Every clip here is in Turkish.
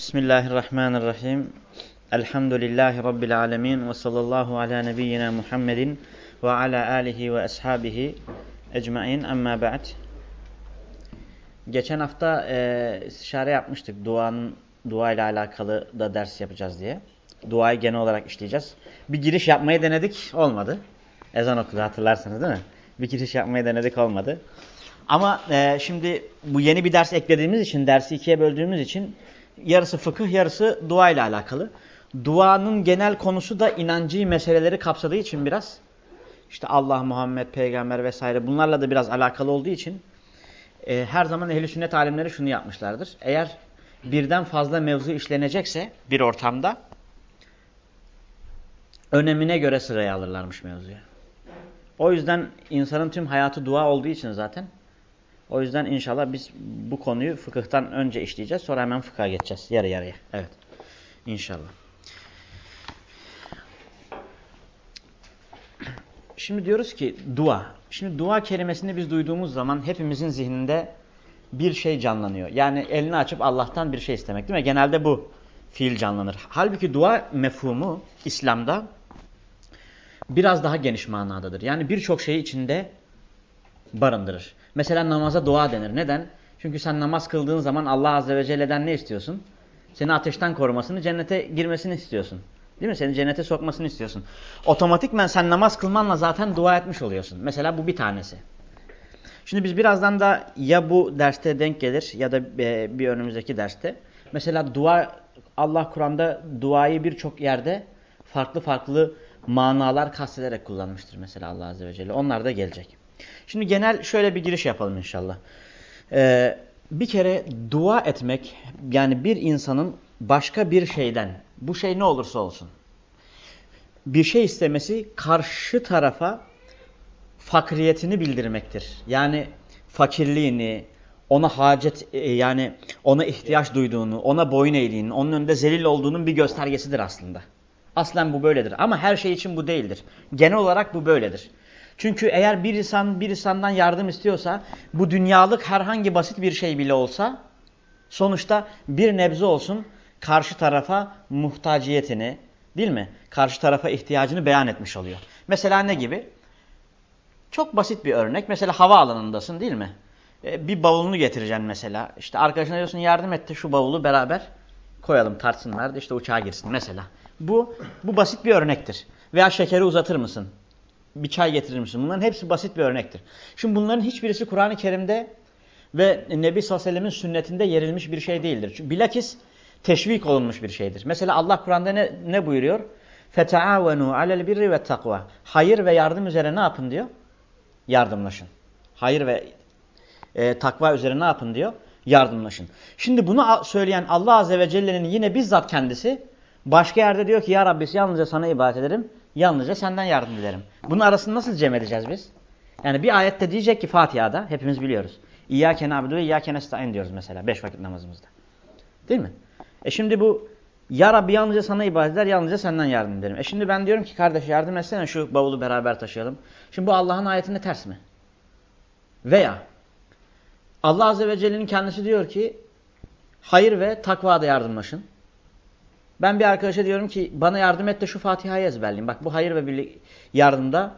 Bismillahirrahmanirrahim. Elhamdülillahi Rabbil alemin ve sallallahu ala nebiyyina Muhammedin ve ala alihi ve ashabihi ecmain amma ba'd. Geçen hafta e, istişare yapmıştık. Duanın, dua ile alakalı da ders yapacağız diye. Duayı genel olarak işleyeceğiz. Bir giriş yapmayı denedik. Olmadı. Ezan okudu hatırlarsınız değil mi? Bir giriş yapmayı denedik olmadı. Ama e, şimdi bu yeni bir ders eklediğimiz için, dersi ikiye böldüğümüz için yarısı fıkıh, yarısı dua ile alakalı. Duanın genel konusu da inancı meseleleri kapsadığı için biraz işte Allah, Muhammed, Peygamber vesaire bunlarla da biraz alakalı olduğu için e, her zaman ehl sünnet alimleri şunu yapmışlardır. Eğer birden fazla mevzu işlenecekse bir ortamda önemine göre sıraya alırlarmış mevzuyu. O yüzden insanın tüm hayatı dua olduğu için zaten o yüzden inşallah biz bu konuyu fıkıhtan önce işleyeceğiz. Sonra hemen fıkha geçeceğiz. Yarı yarıya. Evet. İnşallah. Şimdi diyoruz ki dua. Şimdi dua kelimesini biz duyduğumuz zaman hepimizin zihninde bir şey canlanıyor. Yani elini açıp Allah'tan bir şey istemek değil mi? Genelde bu fiil canlanır. Halbuki dua mefhumu İslam'da biraz daha geniş manadadır. Yani birçok şeyi içinde barındırır. Mesela namaza dua denir. Neden? Çünkü sen namaz kıldığın zaman Allah Azze ve Celle'den ne istiyorsun? Seni ateşten korumasını, cennete girmesini istiyorsun. Değil mi? Seni cennete sokmasını istiyorsun. Otomatikmen sen namaz kılmanla zaten dua etmiş oluyorsun. Mesela bu bir tanesi. Şimdi biz birazdan da ya bu derste denk gelir ya da e, bir önümüzdeki derste. Mesela dua, Allah Kur'an'da duayı birçok yerde farklı farklı manalar kastederek kullanmıştır mesela Allah Azze ve Celle. Onlar da gelecek. Şimdi genel şöyle bir giriş yapalım inşallah. Ee, bir kere dua etmek yani bir insanın başka bir şeyden bu şey ne olursa olsun bir şey istemesi karşı tarafa fakriyetini bildirmektir. Yani fakirliğini, ona hacet e, yani ona ihtiyaç duyduğunu, ona boyun eğdiğini, onun önünde zelil olduğunun bir göstergesidir aslında. Aslen bu böyledir ama her şey için bu değildir. Genel olarak bu böyledir. Çünkü eğer bir insan bir insandan yardım istiyorsa bu dünyalık herhangi basit bir şey bile olsa sonuçta bir nebze olsun karşı tarafa muhtaciyetini değil mi? Karşı tarafa ihtiyacını beyan etmiş oluyor. Mesela ne gibi? Çok basit bir örnek. Mesela hava alanındasın değil mi? Ee, bir bavulunu getireceksin mesela. İşte arkadaşına diyorsun yardım etti şu bavulu beraber koyalım tartsınlar da işte uçağa girsin mesela. Bu, bu basit bir örnektir. Veya şekeri uzatır mısın? bir çay getirir misin? Bunların hepsi basit bir örnektir. Şimdi bunların hiçbirisi Kur'an-ı Kerim'de ve Nebi sallallahu aleyhi ve sellemin sünnetinde yerilmiş bir şey değildir. Çünkü bilakis teşvik olunmuş bir şeydir. Mesela Allah Kur'an'da ne, ne buyuruyor? فَتَعَاوَنُوا عَلَى الْبِرِّ وَالتَّقْوَى Hayır ve yardım üzere ne yapın diyor? Yardımlaşın. Hayır ve e, takva üzere ne yapın diyor? Yardımlaşın. Şimdi bunu söyleyen Allah Azze ve Celle'nin yine bizzat kendisi başka yerde diyor ki Ya Rabbi yalnızca sana ibadet ederim Yalnızca senden yardım dilerim. Bunun arasını nasıl cem edeceğiz biz? Yani bir ayette diyecek ki Fatiha'da hepimiz biliyoruz. İyyâke nâbidu ve iyyâke nesta'in diyoruz mesela beş vakit namazımızda. Değil mi? E şimdi bu ya Rabbi yalnızca sana ibadet eder, yalnızca senden yardım ederim. E şimdi ben diyorum ki kardeş yardım etsene şu bavulu beraber taşıyalım. Şimdi bu Allah'ın ayetinde ters mi? Veya Allah Azze ve Celle'nin kendisi diyor ki hayır ve takvada yardımlaşın. Ben bir arkadaşa diyorum ki bana yardım et de şu Fatiha'yı ezberleyeyim. Bak bu hayır ve birlik yardımda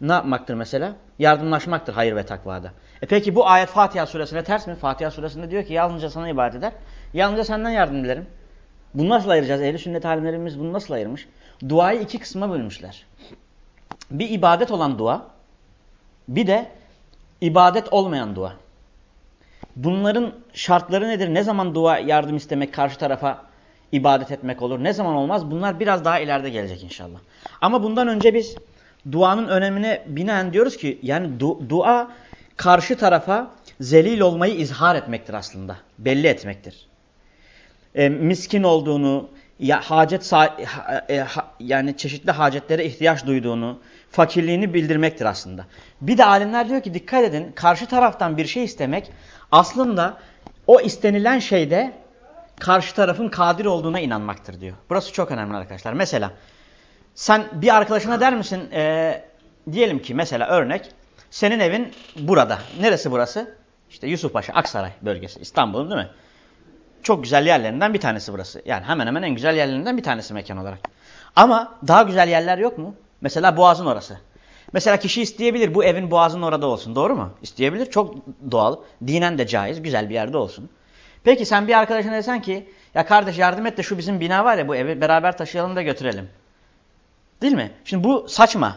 ne yapmaktır mesela? Yardımlaşmaktır hayır ve takvada. E peki bu ayet Fatiha suresine ters mi? Fatiha suresinde diyor ki yalnızca sana ibadet eder. Yalnızca senden yardım dilerim. Bunu nasıl ayıracağız? Ehli sünnet alimlerimiz bunu nasıl ayırmış? Duayı iki kısma bölmüşler. Bir ibadet olan dua, bir de ibadet olmayan dua. Bunların şartları nedir? Ne zaman dua yardım istemek karşı tarafa ibadet etmek olur. Ne zaman olmaz? Bunlar biraz daha ileride gelecek inşallah. Ama bundan önce biz duanın önemine binaen diyoruz ki yani du dua karşı tarafa zelil olmayı izhar etmektir aslında. Belli etmektir. E, miskin olduğunu, ya hacet e, ha, yani çeşitli hacetlere ihtiyaç duyduğunu, fakirliğini bildirmektir aslında. Bir de alimler diyor ki dikkat edin karşı taraftan bir şey istemek aslında o istenilen şeyde karşı tarafın kadir olduğuna inanmaktır diyor. Burası çok önemli arkadaşlar. Mesela sen bir arkadaşına der misin e, diyelim ki mesela örnek senin evin burada. Neresi burası? İşte Yusufpaşa, Aksaray bölgesi. İstanbul'un değil mi? çok güzel yerlerinden bir tanesi burası. Yani hemen hemen en güzel yerlerinden bir tanesi mekan olarak. Ama daha güzel yerler yok mu? Mesela Boğaz'ın orası. Mesela kişi isteyebilir bu evin Boğaz'ın orada olsun. Doğru mu? İsteyebilir. Çok doğal. Dinen de caiz. Güzel bir yerde olsun. Peki sen bir arkadaşına desen ki ya kardeş yardım et de şu bizim bina var ya bu evi beraber taşıyalım da götürelim. Değil mi? Şimdi bu saçma.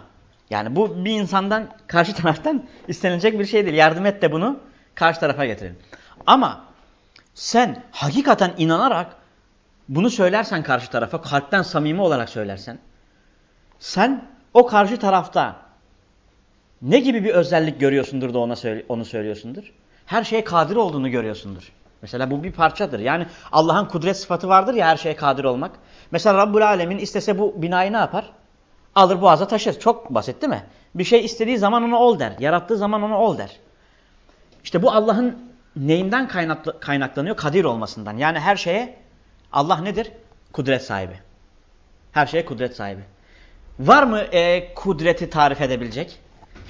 Yani bu bir insandan karşı taraftan istenilecek bir şey değil. Yardım et de bunu karşı tarafa getirelim. Ama sen hakikaten inanarak bunu söylersen karşı tarafa, kalpten samimi olarak söylersen, sen o karşı tarafta ne gibi bir özellik görüyorsundur da ona söyle, onu söylüyorsundur? Her şeye kadir olduğunu görüyorsundur. Mesela bu bir parçadır. Yani Allah'ın kudret sıfatı vardır ya her şeye kadir olmak. Mesela Rabbul Alemin istese bu binayı ne yapar? Alır boğaza taşır. Çok basit değil mi? Bir şey istediği zaman ona ol der. Yarattığı zaman ona ol der. İşte bu Allah'ın neyinden kaynaklanıyor? Kadir olmasından. Yani her şeye Allah nedir? Kudret sahibi. Her şeye kudret sahibi. Var mı e, kudreti tarif edebilecek?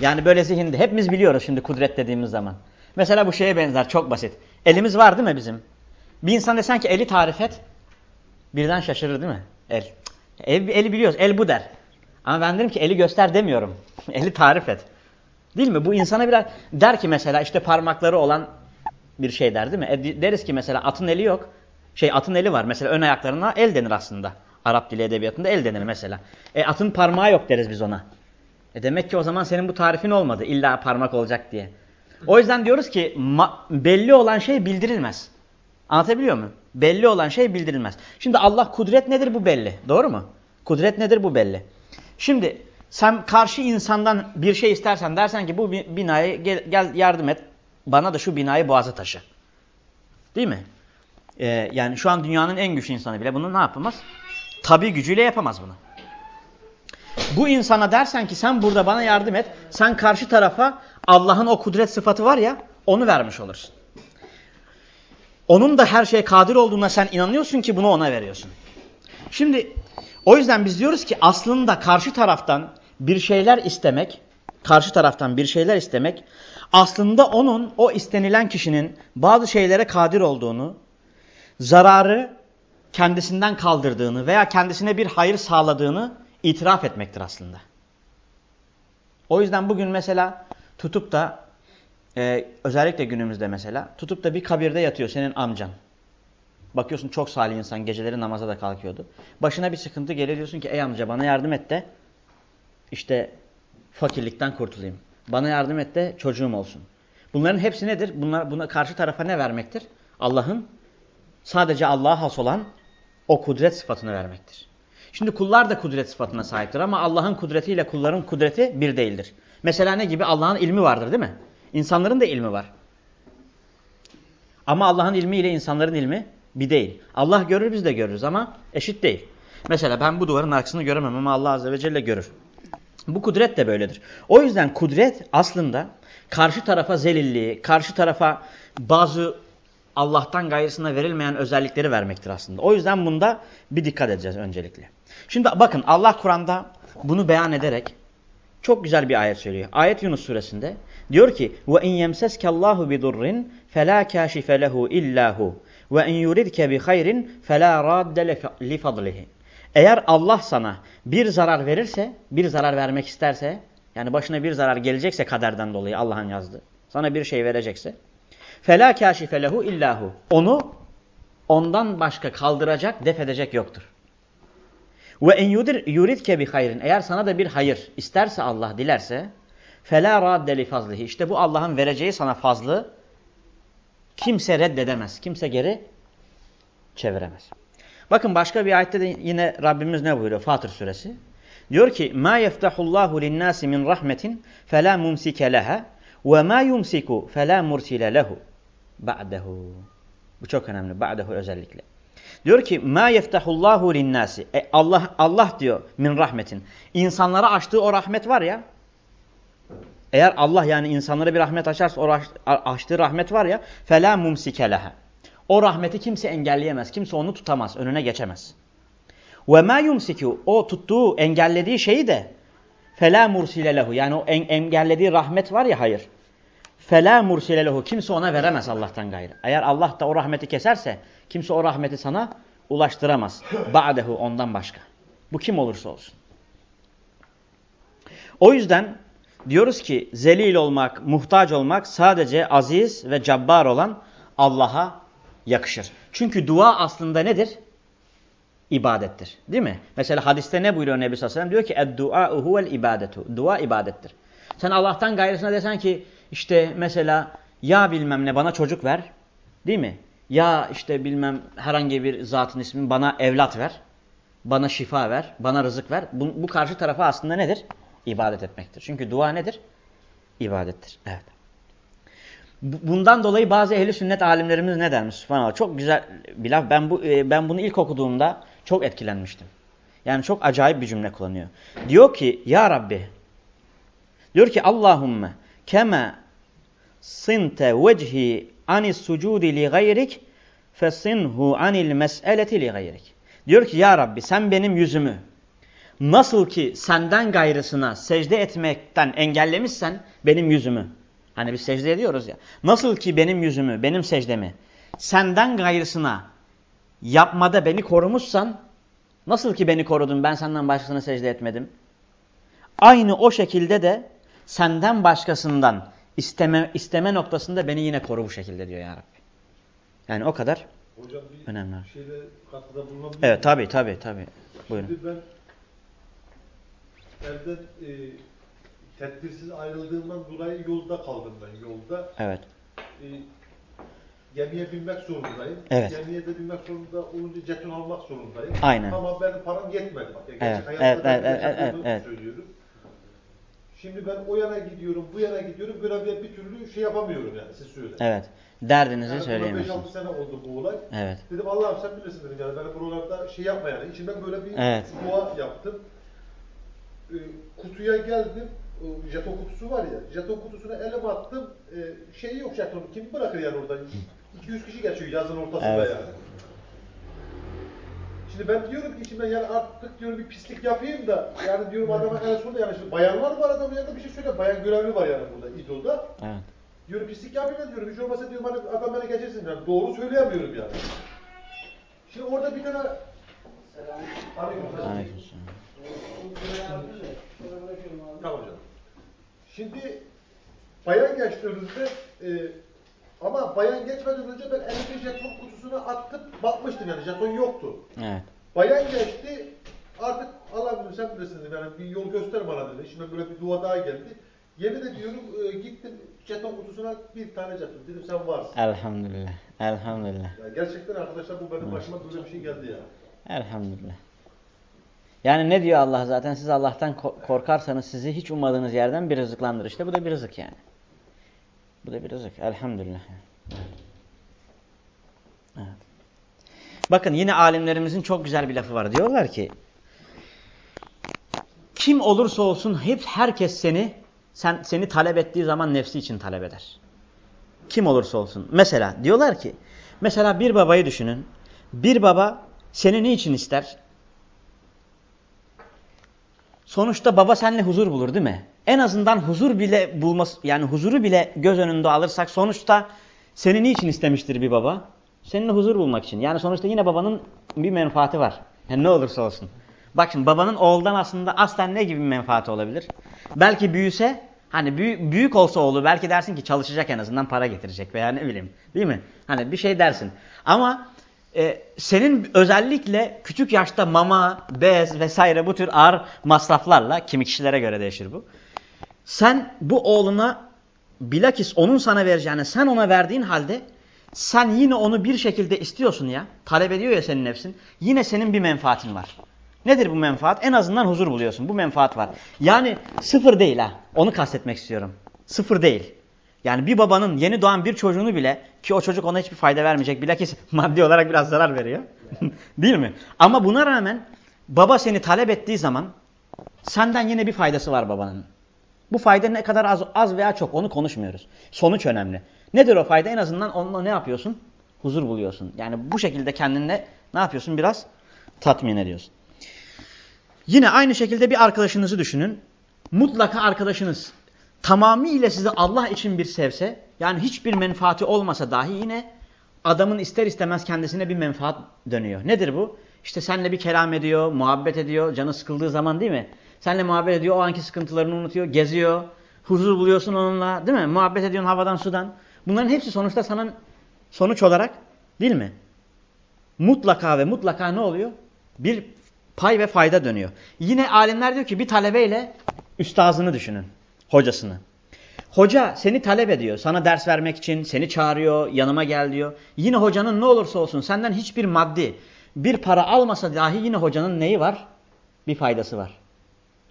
Yani böyle zihinde hepimiz biliyoruz şimdi kudret dediğimiz zaman. Mesela bu şeye benzer çok basit. Elimiz var değil mi bizim? Bir insan desen ki eli tarif et. Birden şaşırır değil mi? El. el eli biliyoruz. El bu der. Ama ben derim ki eli göster demiyorum. eli tarif et. Değil mi? Bu insana biraz der ki mesela işte parmakları olan bir şey der değil mi? E, deriz ki mesela atın eli yok. Şey atın eli var. Mesela ön ayaklarına el denir aslında. Arap dili edebiyatında el denir mesela. E atın parmağı yok deriz biz ona. E demek ki o zaman senin bu tarifin olmadı. İlla parmak olacak diye. O yüzden diyoruz ki belli olan şey bildirilmez. Anlatabiliyor muyum? Belli olan şey bildirilmez. Şimdi Allah kudret nedir bu belli. Doğru mu? Kudret nedir bu belli. Şimdi sen karşı insandan bir şey istersen dersen ki bu binayı gel, gel yardım et. Bana da şu binayı boğaza taşı. Değil mi? Ee, yani şu an dünyanın en güçlü insanı bile bunu ne yapamaz? Tabi gücüyle yapamaz bunu. Bu insana dersen ki sen burada bana yardım et. Sen karşı tarafa Allah'ın o kudret sıfatı var ya onu vermiş olursun. Onun da her şeye kadir olduğuna sen inanıyorsun ki bunu ona veriyorsun. Şimdi o yüzden biz diyoruz ki aslında karşı taraftan bir şeyler istemek, karşı taraftan bir şeyler istemek aslında onun o istenilen kişinin bazı şeylere kadir olduğunu, zararı kendisinden kaldırdığını veya kendisine bir hayır sağladığını itiraf etmektir aslında. O yüzden bugün mesela tutup da e, özellikle günümüzde mesela tutup da bir kabirde yatıyor senin amcan. Bakıyorsun çok salih insan geceleri namaza da kalkıyordu. Başına bir sıkıntı gelir diyorsun ki ey amca bana yardım et de işte fakirlikten kurtulayım. Bana yardım et de çocuğum olsun. Bunların hepsi nedir? Bunlar buna karşı tarafa ne vermektir? Allah'ın sadece Allah'a has olan o kudret sıfatını vermektir. Şimdi kullar da kudret sıfatına sahiptir ama Allah'ın kudretiyle kulların kudreti bir değildir. Mesela ne gibi? Allah'ın ilmi vardır değil mi? İnsanların da ilmi var. Ama Allah'ın ilmi ile insanların ilmi bir değil. Allah görür biz de görürüz ama eşit değil. Mesela ben bu duvarın arkasını göremem ama Allah Azze ve Celle görür. Bu kudret de böyledir. O yüzden kudret aslında karşı tarafa zelilliği, karşı tarafa bazı Allah'tan gayrısına verilmeyen özellikleri vermektir aslında. O yüzden bunda bir dikkat edeceğiz öncelikle. Şimdi bakın Allah Kur'an'da bunu beyan ederek çok güzel bir ayet söylüyor. Ayet Yunus suresinde diyor ki ve in yemseskallahu bidurrin fela kashife lehu illahu ve in yuridke bi hayrin fela radde li fadlihi. Eğer Allah sana bir zarar verirse, bir zarar vermek isterse, yani başına bir zarar gelecekse kaderden dolayı Allah'ın yazdığı, sana bir şey verecekse, fela kashife lehu illahu. Onu ondan başka kaldıracak, def edecek yoktur. Ve en yuridke bi hayrin. Eğer sana da bir hayır isterse Allah dilerse fela radde li fazlihi. İşte bu Allah'ın vereceği sana fazlı kimse reddedemez. Kimse geri çeviremez. Bakın başka bir ayette de yine Rabbimiz ne buyuruyor? Fatır suresi. Diyor ki: "Ma yeftahullahu lin-nasi min rahmetin fela mumsike leha ve ma yumsiku fela mursile lehu ba'dehu." Bu çok önemli. Ba'dehu özellikle. Diyor ki ma yeftahullahu linnasi. E Allah Allah diyor min rahmetin. İnsanlara açtığı o rahmet var ya. Eğer Allah yani insanlara bir rahmet açarsa o açtığı rahmet var ya fela mumsikeleha. O rahmeti kimse engelleyemez. Kimse onu tutamaz. Önüne geçemez. Ve ma yumsiku o tuttuğu engellediği şeyi de fela mursile lehu. Yani o en, engellediği rahmet var ya hayır. Fela mursile lehu. Kimse ona veremez Allah'tan gayrı. Eğer Allah da o rahmeti keserse Kimse o rahmeti sana ulaştıramaz. Ba'dehu ondan başka. Bu kim olursa olsun. O yüzden diyoruz ki zelil olmak, muhtaç olmak sadece aziz ve cabbar olan Allah'a yakışır. Çünkü dua aslında nedir? İbadettir. Değil mi? Mesela hadiste ne buyuruyor Nebi sallallahu aleyhi ve sellem? Diyor ki "Ed-du'a huvel ibadetu." Dua ibadettir. Sen Allah'tan gayrısına desen ki işte mesela ya bilmem ne bana çocuk ver. Değil mi? Ya işte bilmem herhangi bir zatın ismi bana evlat ver. Bana şifa ver. Bana rızık ver. Bu, bu karşı tarafa aslında nedir? İbadet etmektir. Çünkü dua nedir? İbadettir. Evet. Bundan dolayı bazı ehli sünnet alimlerimiz ne dermiş? Subhanallah. Çok güzel bir laf. Ben, bu, e, ben bunu ilk okuduğumda çok etkilenmiştim. Yani çok acayip bir cümle kullanıyor. Diyor ki Ya Rabbi diyor ki Allahümme kema sinte vecihi anis sucudi li gayrik fesinhu anil mes'eleti li gayrik. Diyor ki ya Rabbi sen benim yüzümü nasıl ki senden gayrısına secde etmekten engellemişsen benim yüzümü. Hani biz secde ediyoruz ya. Nasıl ki benim yüzümü, benim secdemi senden gayrısına yapmada beni korumuşsan nasıl ki beni korudun ben senden başkasına secde etmedim. Aynı o şekilde de senden başkasından isteme, isteme noktasında beni yine koru bu şekilde diyor ya Rabbi. Yani o kadar Hocam bir önemli. şeyde katkıda bulunabilir Evet tabi tabi tabi. Buyurun. Şimdi ben evden e, tedbirsiz ayrıldığımdan dolayı yolda kaldım ben yolda. Evet. E, gemiye binmek zorundayım. Evet. Gemiye de binmek zorunda olunca jeton almak zorundayım. Aynen. Ama benim param yetmedi. Bak, gerçek Evet, evet, evet, evet, yaşadığımı evet, evet. söylüyorum. Şimdi ben o yana gidiyorum, bu yana gidiyorum. Böyle bir, türlü şey yapamıyorum yani siz söyleyin. Evet. Derdinizi Yani söyleyemiyorsunuz. 5-6 sene oldu bu olay. Evet. Dedim Allah'ım sen bilirsin dedim yani ben buralarda şey yapma yani. İçimden böyle bir Evet. dua yaptım. Ee, kutuya geldim. O jeton kutusu var ya. Jeton kutusuna elime attım. Ee, şeyi yok jeton. Kim bırakır yani orada? 200 kişi geçiyor yazın ortasında Evet. yani. Şimdi ben diyorum ki içimden yani artık diyorum bir pislik yapayım da yani diyorum adama en sonunda yani şimdi bayan var bu arada bu yanında bir şey söyle. Bayan görevli var yani burada İdo'da. Evet. Diyorum pislik yapayım da diyorum. Hiç olmasa diyorum hani adam beni geçersin yani. Doğru söyleyemiyorum yani. Şimdi orada bir tane Aleykümselam. Aleykümselam. Tamam canım. Şimdi bayan geçti önümüzde e, ama bayan geçmeden önce ben elimde jeton kutusuna attım bakmıştım yani jeton yoktu. Evet. Bayan geçti artık Allah bilir sen bilirsin dedim yani bir yol göster bana dedi. Şimdi böyle bir dua daha geldi. Yemin ediyorum e, gittim jeton kutusuna bir tane jeton dedim sen varsın. Elhamdülillah. Elhamdülillah. Yani gerçekten arkadaşlar bu benim başıma böyle bir şey geldi ya. Elhamdülillah. Yani ne diyor Allah zaten siz Allah'tan ko- korkarsanız sizi hiç ummadığınız yerden bir rızıklandırır. İşte bu da bir rızık yani. Bu da bir rızık. Elhamdülillah. Evet. Bakın yine alimlerimizin çok güzel bir lafı var. Diyorlar ki kim olursa olsun hep herkes seni sen seni talep ettiği zaman nefsi için talep eder. Kim olursa olsun. Mesela diyorlar ki mesela bir babayı düşünün. Bir baba seni niçin ister? Sonuçta baba seninle huzur bulur değil mi? En azından huzur bile bulması yani huzuru bile göz önünde alırsak sonuçta seni niçin istemiştir bir baba? Seninle huzur bulmak için. Yani sonuçta yine babanın bir menfaati var. Yani ne olursa olsun. Bak şimdi babanın oğuldan aslında aslen ne gibi bir menfaati olabilir? Belki büyüse hani büyük, büyük olsa oğlu belki dersin ki çalışacak en azından para getirecek veya ne bileyim değil mi? Hani bir şey dersin. Ama e, senin özellikle küçük yaşta mama, bez vesaire bu tür ağır masraflarla kimi kişilere göre değişir bu. Sen bu oğluna bilakis onun sana vereceğine sen ona verdiğin halde sen yine onu bir şekilde istiyorsun ya. Talep ediyor ya senin nefsin. Yine senin bir menfaatin var. Nedir bu menfaat? En azından huzur buluyorsun. Bu menfaat var. Yani sıfır değil ha. Onu kastetmek istiyorum. Sıfır değil. Yani bir babanın yeni doğan bir çocuğunu bile ki o çocuk ona hiçbir fayda vermeyecek. Bilakis maddi olarak biraz zarar veriyor. değil mi? Ama buna rağmen baba seni talep ettiği zaman senden yine bir faydası var babanın. Bu fayda ne kadar az, az veya çok onu konuşmuyoruz. Sonuç önemli. Nedir o fayda? En azından onunla ne yapıyorsun? Huzur buluyorsun. Yani bu şekilde kendinle ne yapıyorsun? Biraz tatmin ediyorsun. Yine aynı şekilde bir arkadaşınızı düşünün. Mutlaka arkadaşınız tamamıyla sizi Allah için bir sevse, yani hiçbir menfaati olmasa dahi yine adamın ister istemez kendisine bir menfaat dönüyor. Nedir bu? İşte senle bir kelam ediyor, muhabbet ediyor, canı sıkıldığı zaman değil mi? Senle muhabbet ediyor, o anki sıkıntılarını unutuyor, geziyor, huzur buluyorsun onunla değil mi? Muhabbet ediyorsun havadan sudan. Bunların hepsi sonuçta sana sonuç olarak değil mi? Mutlaka ve mutlaka ne oluyor? Bir pay ve fayda dönüyor. Yine alimler diyor ki bir talebeyle üstazını düşünün, hocasını. Hoca seni talep ediyor. Sana ders vermek için seni çağırıyor, yanıma gel diyor. Yine hocanın ne olursa olsun senden hiçbir maddi, bir para almasa dahi yine hocanın neyi var? Bir faydası var.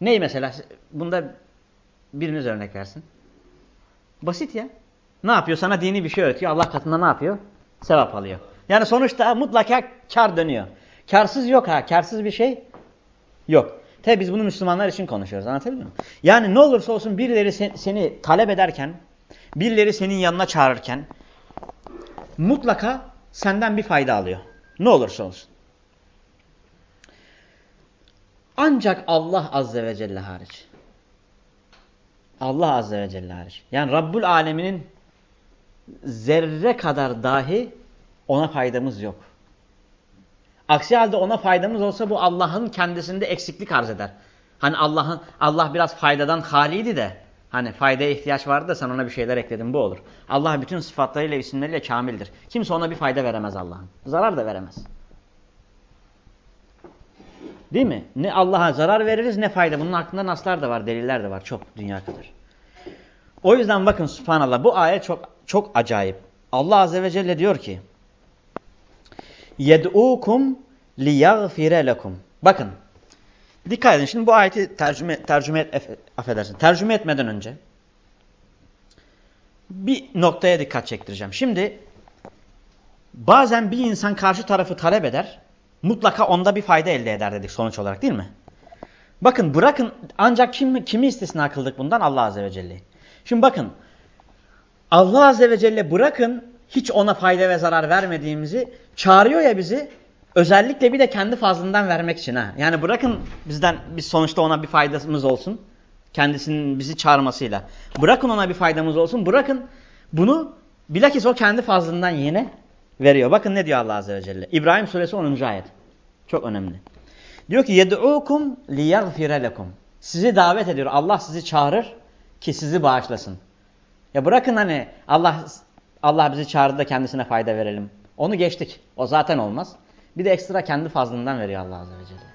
Ney mesela? Bunda biriniz örnek versin. Basit ya. Ne yapıyor? Sana dini bir şey öğretiyor. Allah katında ne yapıyor? Sevap alıyor. Yani sonuçta mutlaka kar dönüyor. Karsız yok ha. Karsız bir şey yok. Tabi biz bunu Müslümanlar için konuşuyoruz. Anlatabiliyor muyum? Yani ne olursa olsun birileri sen, seni talep ederken, birileri senin yanına çağırırken mutlaka senden bir fayda alıyor. Ne olursa olsun. Ancak Allah Azze ve Celle hariç. Allah Azze ve Celle hariç. Yani Rabbul Aleminin zerre kadar dahi ona faydamız yok. Aksi halde ona faydamız olsa bu Allah'ın kendisinde eksiklik arz eder. Hani Allah'ın Allah biraz faydadan haliydi de hani faydaya ihtiyaç vardı da sen ona bir şeyler ekledin bu olur. Allah bütün sıfatlarıyla isimleriyle kamildir. Kimse ona bir fayda veremez Allah'ın. Zarar da veremez. Değil mi? Ne Allah'a zarar veririz ne fayda. Bunun hakkında naslar da var, deliller de var çok dünya kadar. O yüzden bakın subhanallah bu ayet çok çok acayip. Allah azze ve celle diyor ki yed'ukum liyaghfire lekum. Bakın. Dikkat edin. Şimdi bu ayeti tercüme tercüme et, affedersin. Tercüme etmeden önce bir noktaya dikkat çektireceğim. Şimdi bazen bir insan karşı tarafı talep eder. Mutlaka onda bir fayda elde eder dedik sonuç olarak değil mi? Bakın bırakın ancak kim, kimi istisna kıldık bundan? Allah Azze ve Celle. Şimdi bakın Allah Azze ve Celle bırakın hiç ona fayda ve zarar vermediğimizi çağırıyor ya bizi özellikle bir de kendi fazlından vermek için ha. Yani bırakın bizden biz sonuçta ona bir faydamız olsun. Kendisinin bizi çağırmasıyla. Bırakın ona bir faydamız olsun. Bırakın bunu bilakis o kendi fazlından yine veriyor. Bakın ne diyor Allah Azze ve Celle. İbrahim suresi 10. ayet. Çok önemli. Diyor ki yed'ukum liyaghfire lekum. Sizi davet ediyor. Allah sizi çağırır ki sizi bağışlasın. Ya bırakın hani Allah Allah bizi çağırdı da kendisine fayda verelim. Onu geçtik. O zaten olmaz. Bir de ekstra kendi fazlından veriyor Allah Azze ve Celle.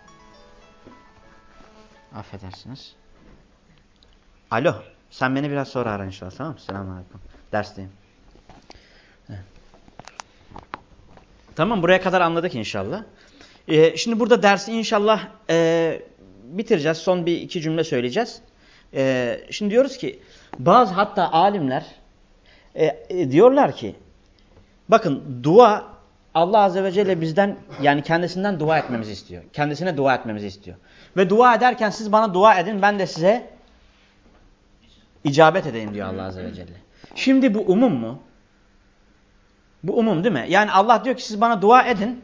Affedersiniz. Alo. Sen beni biraz sonra ara inşallah tamam mı? Selamun Aleyküm. Dersteyim. Evet. Tamam buraya kadar anladık inşallah. Ee, şimdi burada dersi inşallah e, bitireceğiz. Son bir iki cümle söyleyeceğiz. E, şimdi diyoruz ki bazı hatta alimler e, e, diyorlar ki bakın dua Allah Azze ve Celle bizden yani kendisinden dua etmemizi istiyor. Kendisine dua etmemizi istiyor. Ve dua ederken siz bana dua edin ben de size icabet edeyim diyor Allah Azze ve Celle. Şimdi bu umum mu? Bu umum değil mi? Yani Allah diyor ki siz bana dua edin.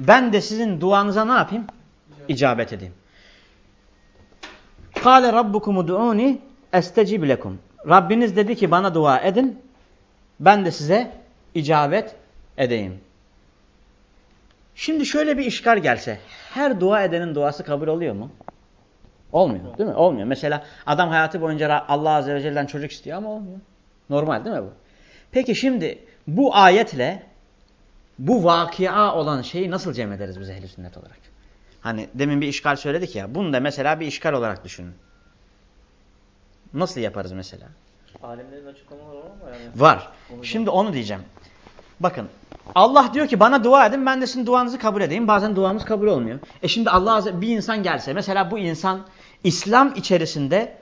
Ben de sizin duanıza ne yapayım? İcabet edeyim. Kale rabbukum ud'uni estecib lekum. Rabbiniz dedi ki bana dua edin. Ben de size icabet edeyim. Şimdi şöyle bir işgal gelse. Her dua edenin duası kabul oluyor mu? Olmuyor değil mi? Olmuyor. Mesela adam hayatı boyunca Allah Azze ve Celle'den çocuk istiyor ama olmuyor. Normal değil mi bu? Peki şimdi bu ayetle bu vakia olan şeyi nasıl cem ederiz biz ehl sünnet olarak? Hani demin bir işgal söyledik ya. Bunu da mesela bir işgal olarak düşünün. Nasıl yaparız mesela? Alimlerin açıklamaları var mı? Yani? Var. Şimdi onu diyeceğim. Bakın Allah diyor ki bana dua edin ben de sizin duanızı kabul edeyim. Bazen duamız kabul olmuyor. E şimdi Allah Azze bir insan gelse mesela bu insan İslam içerisinde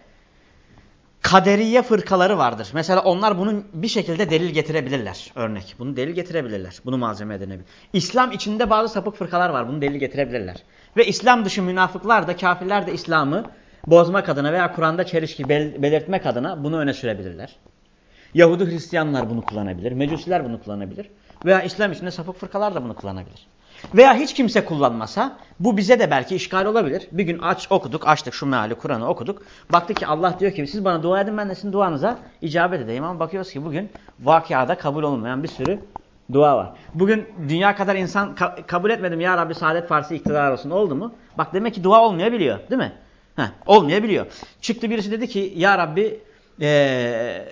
kaderiye fırkaları vardır. Mesela onlar bunun bir şekilde delil getirebilirler. Örnek. Bunu delil getirebilirler. Bunu malzeme edinebilir. İslam içinde bazı sapık fırkalar var. Bunu delil getirebilirler. Ve İslam dışı münafıklar da kafirler de İslam'ı bozmak adına veya Kur'an'da çelişki bel belirtmek adına bunu öne sürebilirler. Yahudi Hristiyanlar bunu kullanabilir. Mecusiler bunu kullanabilir. Veya İslam içinde sapık fırkalar da bunu kullanabilir. Veya hiç kimse kullanmasa bu bize de belki işgal olabilir. Bir gün aç okuduk, açtık şu meali Kur'an'ı okuduk. Baktık ki Allah diyor ki siz bana dua edin ben de sizin duanıza icabet edeyim. Ama bakıyoruz ki bugün vakiada kabul olmayan bir sürü Dua var. Bugün dünya kadar insan ka- kabul etmedim ya Rabbi Saadet Partisi iktidar olsun. Oldu mu? Bak demek ki dua olmayabiliyor. Değil mi? Heh, olmayabiliyor. Çıktı birisi dedi ki ya Rabbi ee,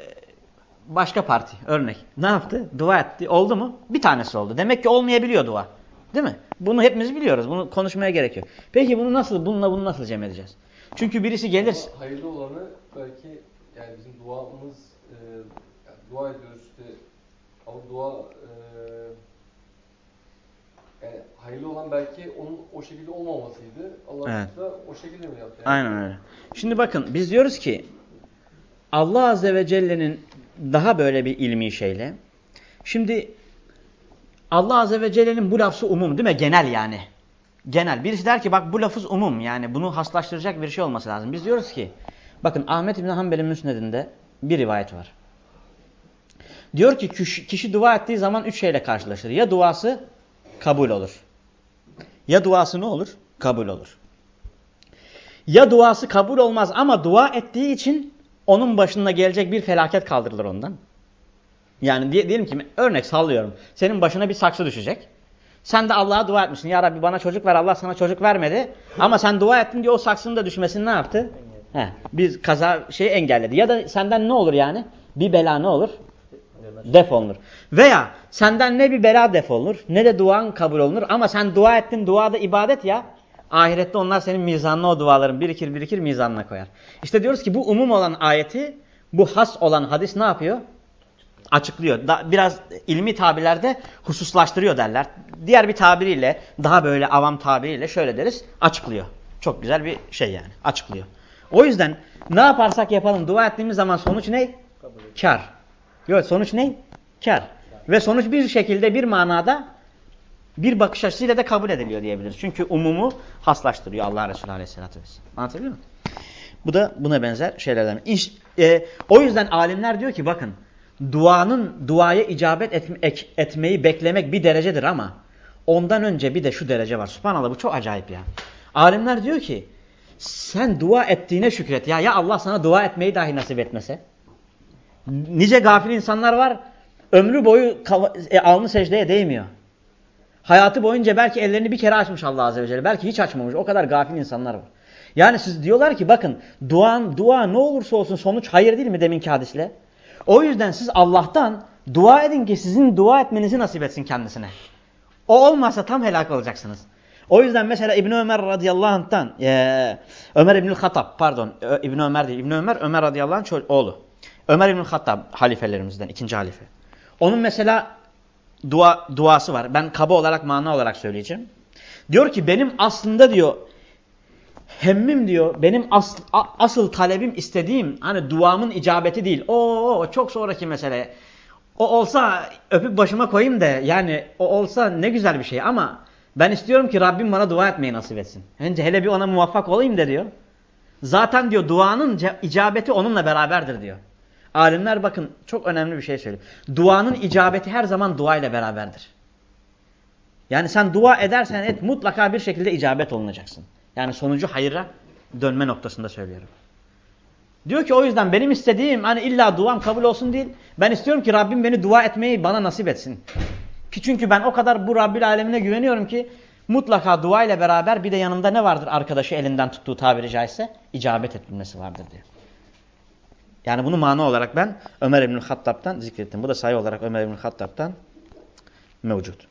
başka parti örnek. Ne yaptı? Dua etti. Oldu mu? Bir tanesi oldu. Demek ki olmayabiliyor dua. Değil mi? Bunu hepimiz biliyoruz. Bunu konuşmaya gerek yok. Peki bunu nasıl, bununla bunu nasıl cem edeceğiz? Çünkü birisi gelir. Ama hayırlı olanı belki yani bizim duamız e, yani dua ediyoruz işte ama dua e, yani hayırlı olan belki onun o şekilde olmamasıydı. Allah Evet. da o şekilde mi yaptı? Yani? Aynen öyle. Şimdi bakın biz diyoruz ki Allah Azze ve Celle'nin daha böyle bir ilmi şeyle. Şimdi Allah Azze ve Celle'nin bu lafzı umum değil mi? Genel yani. Genel. Birisi der ki bak bu lafız umum yani bunu haslaştıracak bir şey olması lazım. Biz diyoruz ki bakın Ahmet İbni Hanbel'in müsnedinde bir rivayet var. Diyor ki kişi, dua ettiği zaman üç şeyle karşılaşır. Ya duası kabul olur. Ya duası ne olur? Kabul olur. Ya duası kabul olmaz ama dua ettiği için onun başına gelecek bir felaket kaldırılır ondan. Yani diye, diyelim ki örnek sallıyorum. Senin başına bir saksı düşecek. Sen de Allah'a dua etmişsin. Ya Rabbi bana çocuk ver Allah sana çocuk vermedi. Ama sen dua ettin diye o saksının da düşmesini ne yaptı? He, biz kaza şeyi engelledi. Ya da senden ne olur yani? Bir bela ne olur? Defolunur. Veya senden ne bir bela defolunur ne de duan kabul olunur. Ama sen dua ettin duada ibadet ya. Ahirette onlar senin mizanına o duaların birikir birikir mizanına koyar. İşte diyoruz ki bu umum olan ayeti bu has olan hadis ne yapıyor? Açıklıyor. Da, biraz ilmi tabirlerde hususlaştırıyor derler. Diğer bir tabiriyle daha böyle avam tabiriyle şöyle deriz açıklıyor. Çok güzel bir şey yani açıklıyor. O yüzden ne yaparsak yapalım dua ettiğimiz zaman sonuç ne? Kar. Yok sonuç ne? Kar. Ve sonuç bir şekilde bir manada bir bakış açısıyla da kabul ediliyor diyebiliriz. Çünkü umumu haslaştırıyor Allah Resulü Aleyhisselatü Vesselam. Anlatabiliyor muyum? Bu da buna benzer şeylerden. İş, e, o yüzden alimler diyor ki bakın duanın duaya icabet ek- etmeyi beklemek bir derecedir ama ondan önce bir de şu derece var. Subhanallah bu çok acayip ya. Alimler diyor ki sen dua ettiğine şükret ya. Ya Allah sana dua etmeyi dahi nasip etmese. Nice gafil insanlar var. Ömrü boyu e, alnı secdeye değmiyor. Hayatı boyunca belki ellerini bir kere açmış Allah Azze ve Celle. Belki hiç açmamış. O kadar gafil insanlar var. Yani siz diyorlar ki bakın duan, dua ne olursa olsun sonuç hayır değil mi deminki hadisle? O yüzden siz Allah'tan dua edin ki sizin dua etmenizi nasip etsin kendisine. O olmazsa tam helak olacaksınız. O yüzden mesela İbn Ömer radıyallahu anh'tan eee, Ömer İbnül Hattab pardon İbn Ömer değil İbn Ömer Ömer radıyallahu anh oğlu. Ömer İbnül Hattab halifelerimizden ikinci halife. Onun mesela dua duası var. Ben kaba olarak mana olarak söyleyeceğim. Diyor ki benim aslında diyor hemmim diyor benim as, a- asıl talebim istediğim hani duamın icabeti değil. O, çok sonraki mesele. O olsa öpüp başıma koyayım da yani o olsa ne güzel bir şey ama ben istiyorum ki Rabbim bana dua etmeyi nasip etsin. Önce hele bir ona muvaffak olayım da diyor. Zaten diyor duanın icabeti onunla beraberdir diyor. Alimler bakın çok önemli bir şey söylüyor. Duanın icabeti her zaman dua ile beraberdir. Yani sen dua edersen et mutlaka bir şekilde icabet olunacaksın. Yani sonucu hayıra dönme noktasında söylüyorum. Diyor ki o yüzden benim istediğim hani illa duam kabul olsun değil. Ben istiyorum ki Rabbim beni dua etmeyi bana nasip etsin. Ki çünkü ben o kadar bu Rabbil alemine güveniyorum ki mutlaka dua ile beraber bir de yanında ne vardır arkadaşı elinden tuttuğu tabiri caizse icabet etmesi vardır diyor. Yani bunu mana olarak ben Ömer İbnül Hattab'tan zikrettim. Bu da sayı olarak Ömer İbnül Hattab'tan mevcut.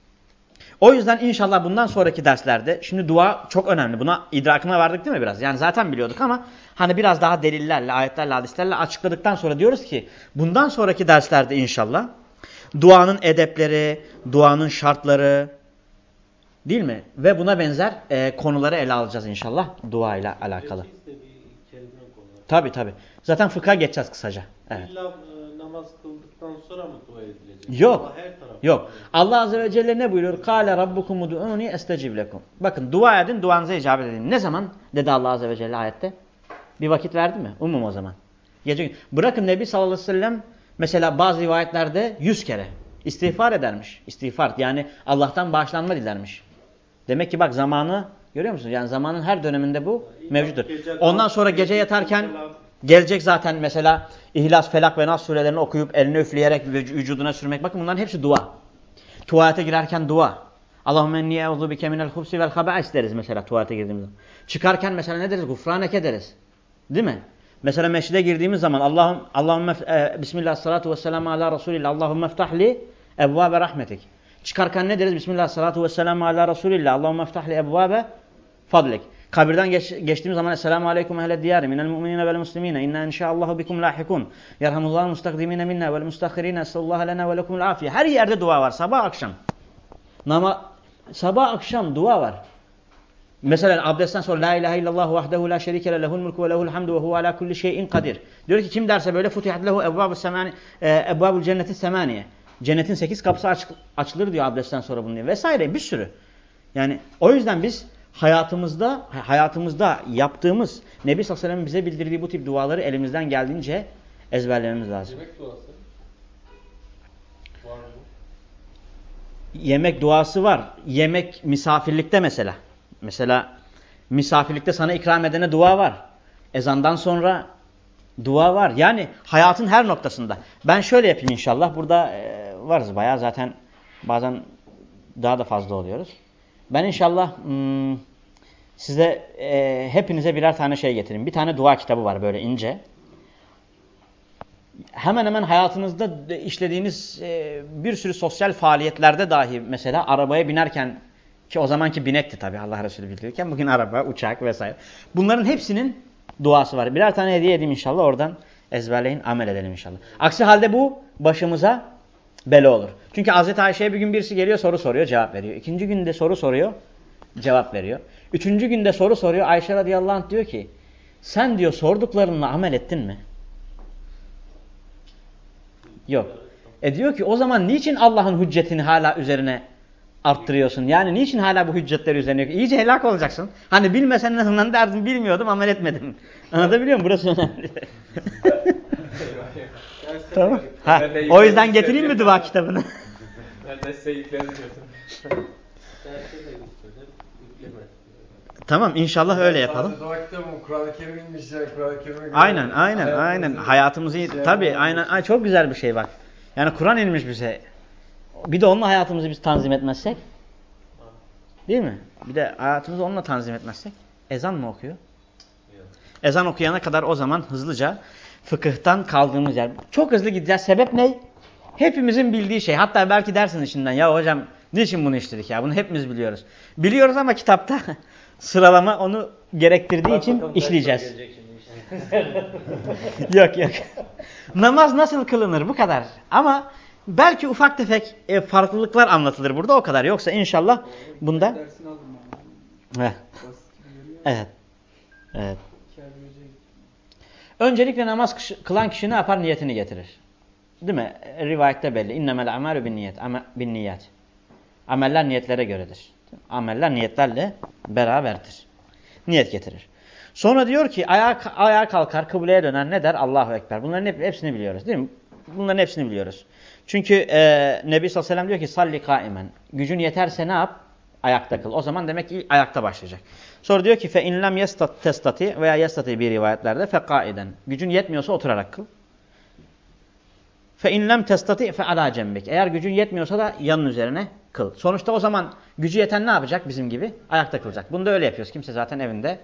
O yüzden inşallah bundan sonraki derslerde şimdi dua çok önemli. Buna idrakına vardık değil mi biraz? Yani zaten biliyorduk ama hani biraz daha delillerle, ayetlerle, hadislerle açıkladıktan sonra diyoruz ki bundan sonraki derslerde inşallah duanın edepleri, duanın şartları değil mi? Ve buna benzer e, konuları ele alacağız inşallah dua ile alakalı. Tabi tabi. Zaten fıkha geçeceğiz kısaca. Evet. İlla e, namaz kıldıktan sonra mı dua edilecek? Yok. Allah her. Yok. Allah Azze ve Celle ne buyuruyor? Kale rabbukum ud'uni estecib lekum. Bakın dua edin, duanıza icabet edin. Ne zaman dedi Allah Azze ve Celle ayette? Bir vakit verdi mi? Umum o zaman. Gece gün. Bırakın Nebi sallallahu aleyhi ve sellem mesela bazı rivayetlerde yüz kere istiğfar edermiş. İstiğfar yani Allah'tan bağışlanma dilermiş. Demek ki bak zamanı görüyor musunuz? Yani zamanın her döneminde bu mevcuttur. Ondan sonra gece yatarken Gelecek zaten mesela İhlas, Felak ve Nas surelerini okuyup elini üfleyerek vüc- vücuduna sürmek. Bakın bunların hepsi dua. Tuvalete girerken dua. Allahümme enni eûzu bike minel hubsi vel haba'is deriz mesela tuvalete girdiğimiz zaman. Çıkarken mesela ne deriz? Gufraneke deriz. Değil mi? Mesela meşride girdiğimiz zaman Allahum Allahümme e, Bismillah salatu vesselamu ala Resulillah Allahümme ftahli ebvabe rahmetik. Çıkarken ne deriz? Bismillah salatu vesselamu ala Resulillah Allahümme ftahli ebvabe fadlik. Kabirden geç, geçtiğimiz zaman Esselamu aleyküm ehle diyari minel mu'minine vel muslimine inna inşaallahu bikum lahikun. Yerhamullahu mustakdimine minna vel mustakhirine sallallahu lena ve lekumul afiye. Her yerde dua var sabah akşam. Nama, sabah akşam dua var. Mesela abdestten sonra La ilahe illallah vahdehu la şerike le lehul mulku ve lehul hamdu ve huve ala kulli şeyin kadir. Diyor ki kim derse böyle futihat lehu ebvabu semani e, ebvabul cenneti semaniye. Cennetin sekiz kapısı aç, açılır diyor abdestten sonra bunu diyor. Vesaire bir sürü. Yani o yüzden biz hayatımızda hayatımızda yaptığımız Nebi sallallahu aleyhi ve sellem bize bildirdiği bu tip duaları elimizden geldiğince ezberlememiz lazım. Yemek duası. Var mı? Yemek duası var. Yemek misafirlikte mesela. Mesela misafirlikte sana ikram edene dua var. Ezandan sonra dua var. Yani hayatın her noktasında. Ben şöyle yapayım inşallah. Burada e, varız bayağı zaten bazen daha da fazla oluyoruz. Ben inşallah hmm, size e, hepinize birer tane şey getireyim. Bir tane dua kitabı var böyle ince. Hemen hemen hayatınızda işlediğiniz e, bir sürü sosyal faaliyetlerde dahi mesela arabaya binerken ki o zamanki binekti tabi Allah Resulü bildirirken bugün araba, uçak vesaire. Bunların hepsinin duası var. Birer tane hediye edeyim inşallah oradan ezberleyin, amel edelim inşallah. Aksi halde bu başımıza bela olur. Çünkü Hazreti Ayşe'ye bir gün birisi geliyor soru soruyor cevap veriyor. İkinci günde soru soruyor cevap veriyor. Üçüncü günde soru soruyor Ayşe radıyallahu anh diyor ki sen diyor sorduklarınla amel ettin mi? Yok. E diyor ki o zaman niçin Allah'ın hüccetini hala üzerine arttırıyorsun? Yani niçin hala bu hüccetleri üzerine yok? İyice helak olacaksın. Hani bilmesen en azından derdin bilmiyordum amel etmedim. Anlatabiliyor muyum? Burası önemli. tamam. Ha, o yüzden getireyim mi dua kitabını? Ben. Derste de yükledim, yüklemedim. tamam inşallah öyle yapalım. Aynen aynen aynen. Hayatımızı şey tabi yapmamız. aynen ay, çok güzel bir şey bak. Yani Kur'an inmiş bize. Bir de onunla hayatımızı biz tanzim etmezsek. Değil mi? Bir de hayatımızı onunla tanzim etmezsek. Ezan mı okuyor? Ezan okuyana kadar o zaman hızlıca fıkıhtan kaldığımız yer. Çok hızlı gideceğiz. Sebep ne? Hepimizin bildiği şey. Hatta belki dersin içinden ya hocam niçin bunu işledik ya? Bunu hepimiz biliyoruz. Biliyoruz ama kitapta sıralama onu gerektirdiği Bak için işleyeceğiz. yok yok. Namaz nasıl kılınır bu kadar. Ama belki ufak tefek e, farklılıklar anlatılır burada o kadar. Yoksa inşallah bunda... Evet. Evet. İki ay önce gittim. Öncelikle namaz kılan kişi ne yapar? Niyetini getirir. Değil mi? Rivayette belli. İnnemel amelü bin niyet. Ame, bin niyet. Ameller niyetlere göredir. Ameller niyetlerle beraberdir. Niyet getirir. Sonra diyor ki ayağa, ayağa kalkar, kıbleye döner. Ne der? Allahu Ekber. Bunların hep, hepsini biliyoruz değil mi? Bunların hepsini biliyoruz. Çünkü e, Nebi sallallahu aleyhi ve sellem diyor ki salli kaimen. Gücün yeterse ne yap? Ayakta kıl. O zaman demek ki ayakta başlayacak. Sonra diyor ki fe inlem yestat testati veya yestati bir rivayetlerde fe kaiden. Gücün yetmiyorsa oturarak kıl. Fe inlem testati fe ala cembik. Eğer gücün yetmiyorsa da yanın üzerine kıl. Sonuçta o zaman gücü yeten ne yapacak bizim gibi? Ayakta kılacak. Bunu da öyle yapıyoruz. Kimse zaten evinde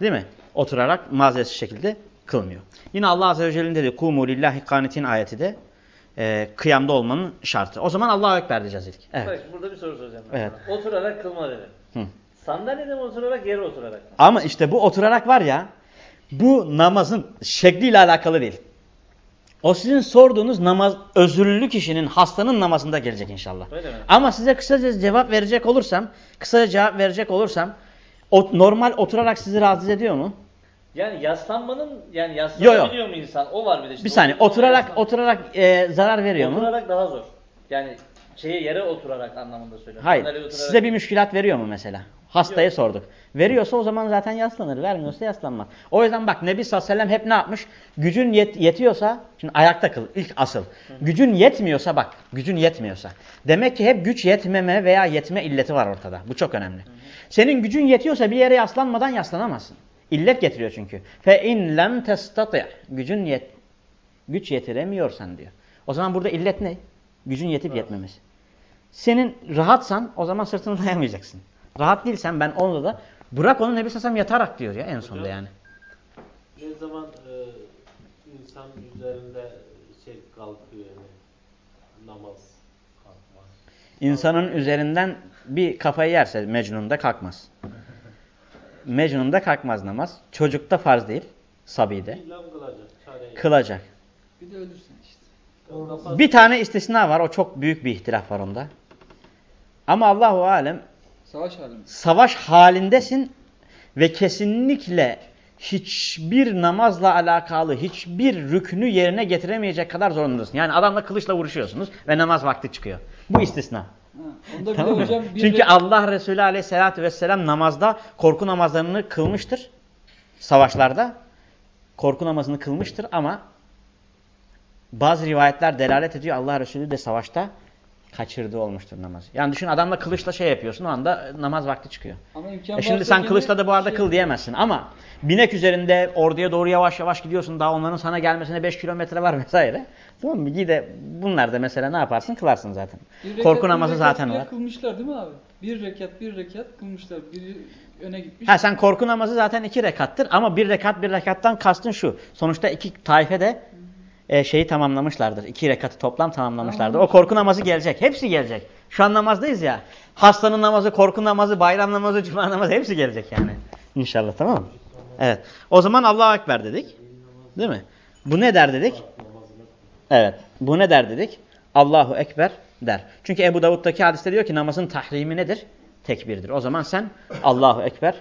değil mi? Oturarak mazeretsiz şekilde kılmıyor. Yine Allah Azze ve Celle'nin dediği kumu lillahi kanitin ayeti de e, kıyamda olmanın şartı. O zaman Allahu Ekber diyeceğiz ilk. Evet. Bak burada bir soru soracağım. ben Evet. sana. Oturarak kılma dedi. Hı. Sandalyede mi oturarak, yere oturarak mı? Ama işte bu oturarak var ya bu namazın şekliyle alakalı değil. O sizin sorduğunuz namaz özürlü kişinin hastanın namazında gelecek inşallah. Öyle mi? Ama size kısaca cevap verecek olursam, kısaca cevap verecek olursam o, normal oturarak sizi rahatsız ediyor mu? Yani yaslanmanın, yani Yo, yo. yaslanabiliyor mu insan? O var bir de. Şimdi Bir saniye oturarak yaslan- oturarak e, zarar veriyor mu? Oturarak daha zor. Yani şeye yere oturarak anlamında söylüyorum. Hayır. Oturarak Size bir müşkilat veriyor mu mesela? Hastaya Yok. sorduk. Veriyorsa o zaman zaten yaslanır. Vermiyorsa yaslanmaz. O yüzden bak Nebi sallallahu aleyhi ve sellem hep ne yapmış? Gücün yet- yetiyorsa, şimdi ayakta kıl ilk asıl. Gücün yetmiyorsa bak, gücün yetmiyorsa. Demek ki hep güç yetmeme veya yetme illeti var ortada. Bu çok önemli. Senin gücün yetiyorsa bir yere yaslanmadan yaslanamazsın. İllet getiriyor çünkü. Fe in lem testati. Gücün yet güç yetiremiyorsan diyor. O zaman burada illet ne? Gücün yetip yetmemesi. Senin rahatsan o zaman sırtını dayamayacaksın. Rahat değilsen ben onda da bırak onu Nebi Sassam yatarak diyor ya en sonunda yani. Ne zaman e, insan üzerinde şey kalkıyor yani namaz kalkmaz. İnsanın üzerinden bir kafayı yerse Mecnun'da kalkmaz. Mecnun'da kalkmaz namaz. Çocukta farz değil. Sabide. Kılacak. Kılacak. Bir de ölürsen işte. Bir tane istisna var. O çok büyük bir ihtilaf var onda. Ama Allahu alem Savaş halinde. savaş halindesin ve kesinlikle hiçbir namazla alakalı hiçbir rükünü yerine getiremeyecek kadar zorundasın. Yani adamla kılıçla vuruşuyorsunuz ve namaz vakti çıkıyor. Bu istisna. Onda Tamam mı? hocam bir Çünkü Allah Resulü aleyhissalatü vesselam namazda korku namazlarını kılmıştır. Savaşlarda korku namazını kılmıştır ama bazı rivayetler delalet ediyor Allah Resulü de savaşta kaçırdığı olmuştur namazı. Yani düşün adamla kılıçla şey yapıyorsun o anda namaz vakti çıkıyor. ama imkan E şimdi sen kılıçla da bu arada şey- kıl diyemezsin ama binek üzerinde orduya doğru yavaş yavaş gidiyorsun daha onların sana gelmesine 5 kilometre var vesaire. Tamam mı? Gide bunlar da mesela ne yaparsın? Kılarsın zaten. Bir rekat, Korku bir namazı rekat zaten var. Kılmışlar değil mi abi? Bir rekat bir rekat kılmışlar. Biri öne gitmiş. Ha sen korku namazı zaten iki rekattır ama bir rekat bir rekattan kastın şu. Sonuçta iki taife de e, şeyi tamamlamışlardır. İki rekatı toplam tamamlamışlardır. O korku namazı gelecek. Hepsi gelecek. Şu an namazdayız ya. Hastanın namazı, korku namazı, bayram namazı, cuma namazı hepsi gelecek yani. İnşallah tamam mı? Evet. O zaman Allahu Ekber dedik. Değil mi? Bu ne der dedik? Evet. Bu ne der dedik? Allahu Ekber der. Çünkü Ebu Davud'daki hadiste diyor ki namazın tahrimi nedir? Tekbirdir. O zaman sen Allahu Ekber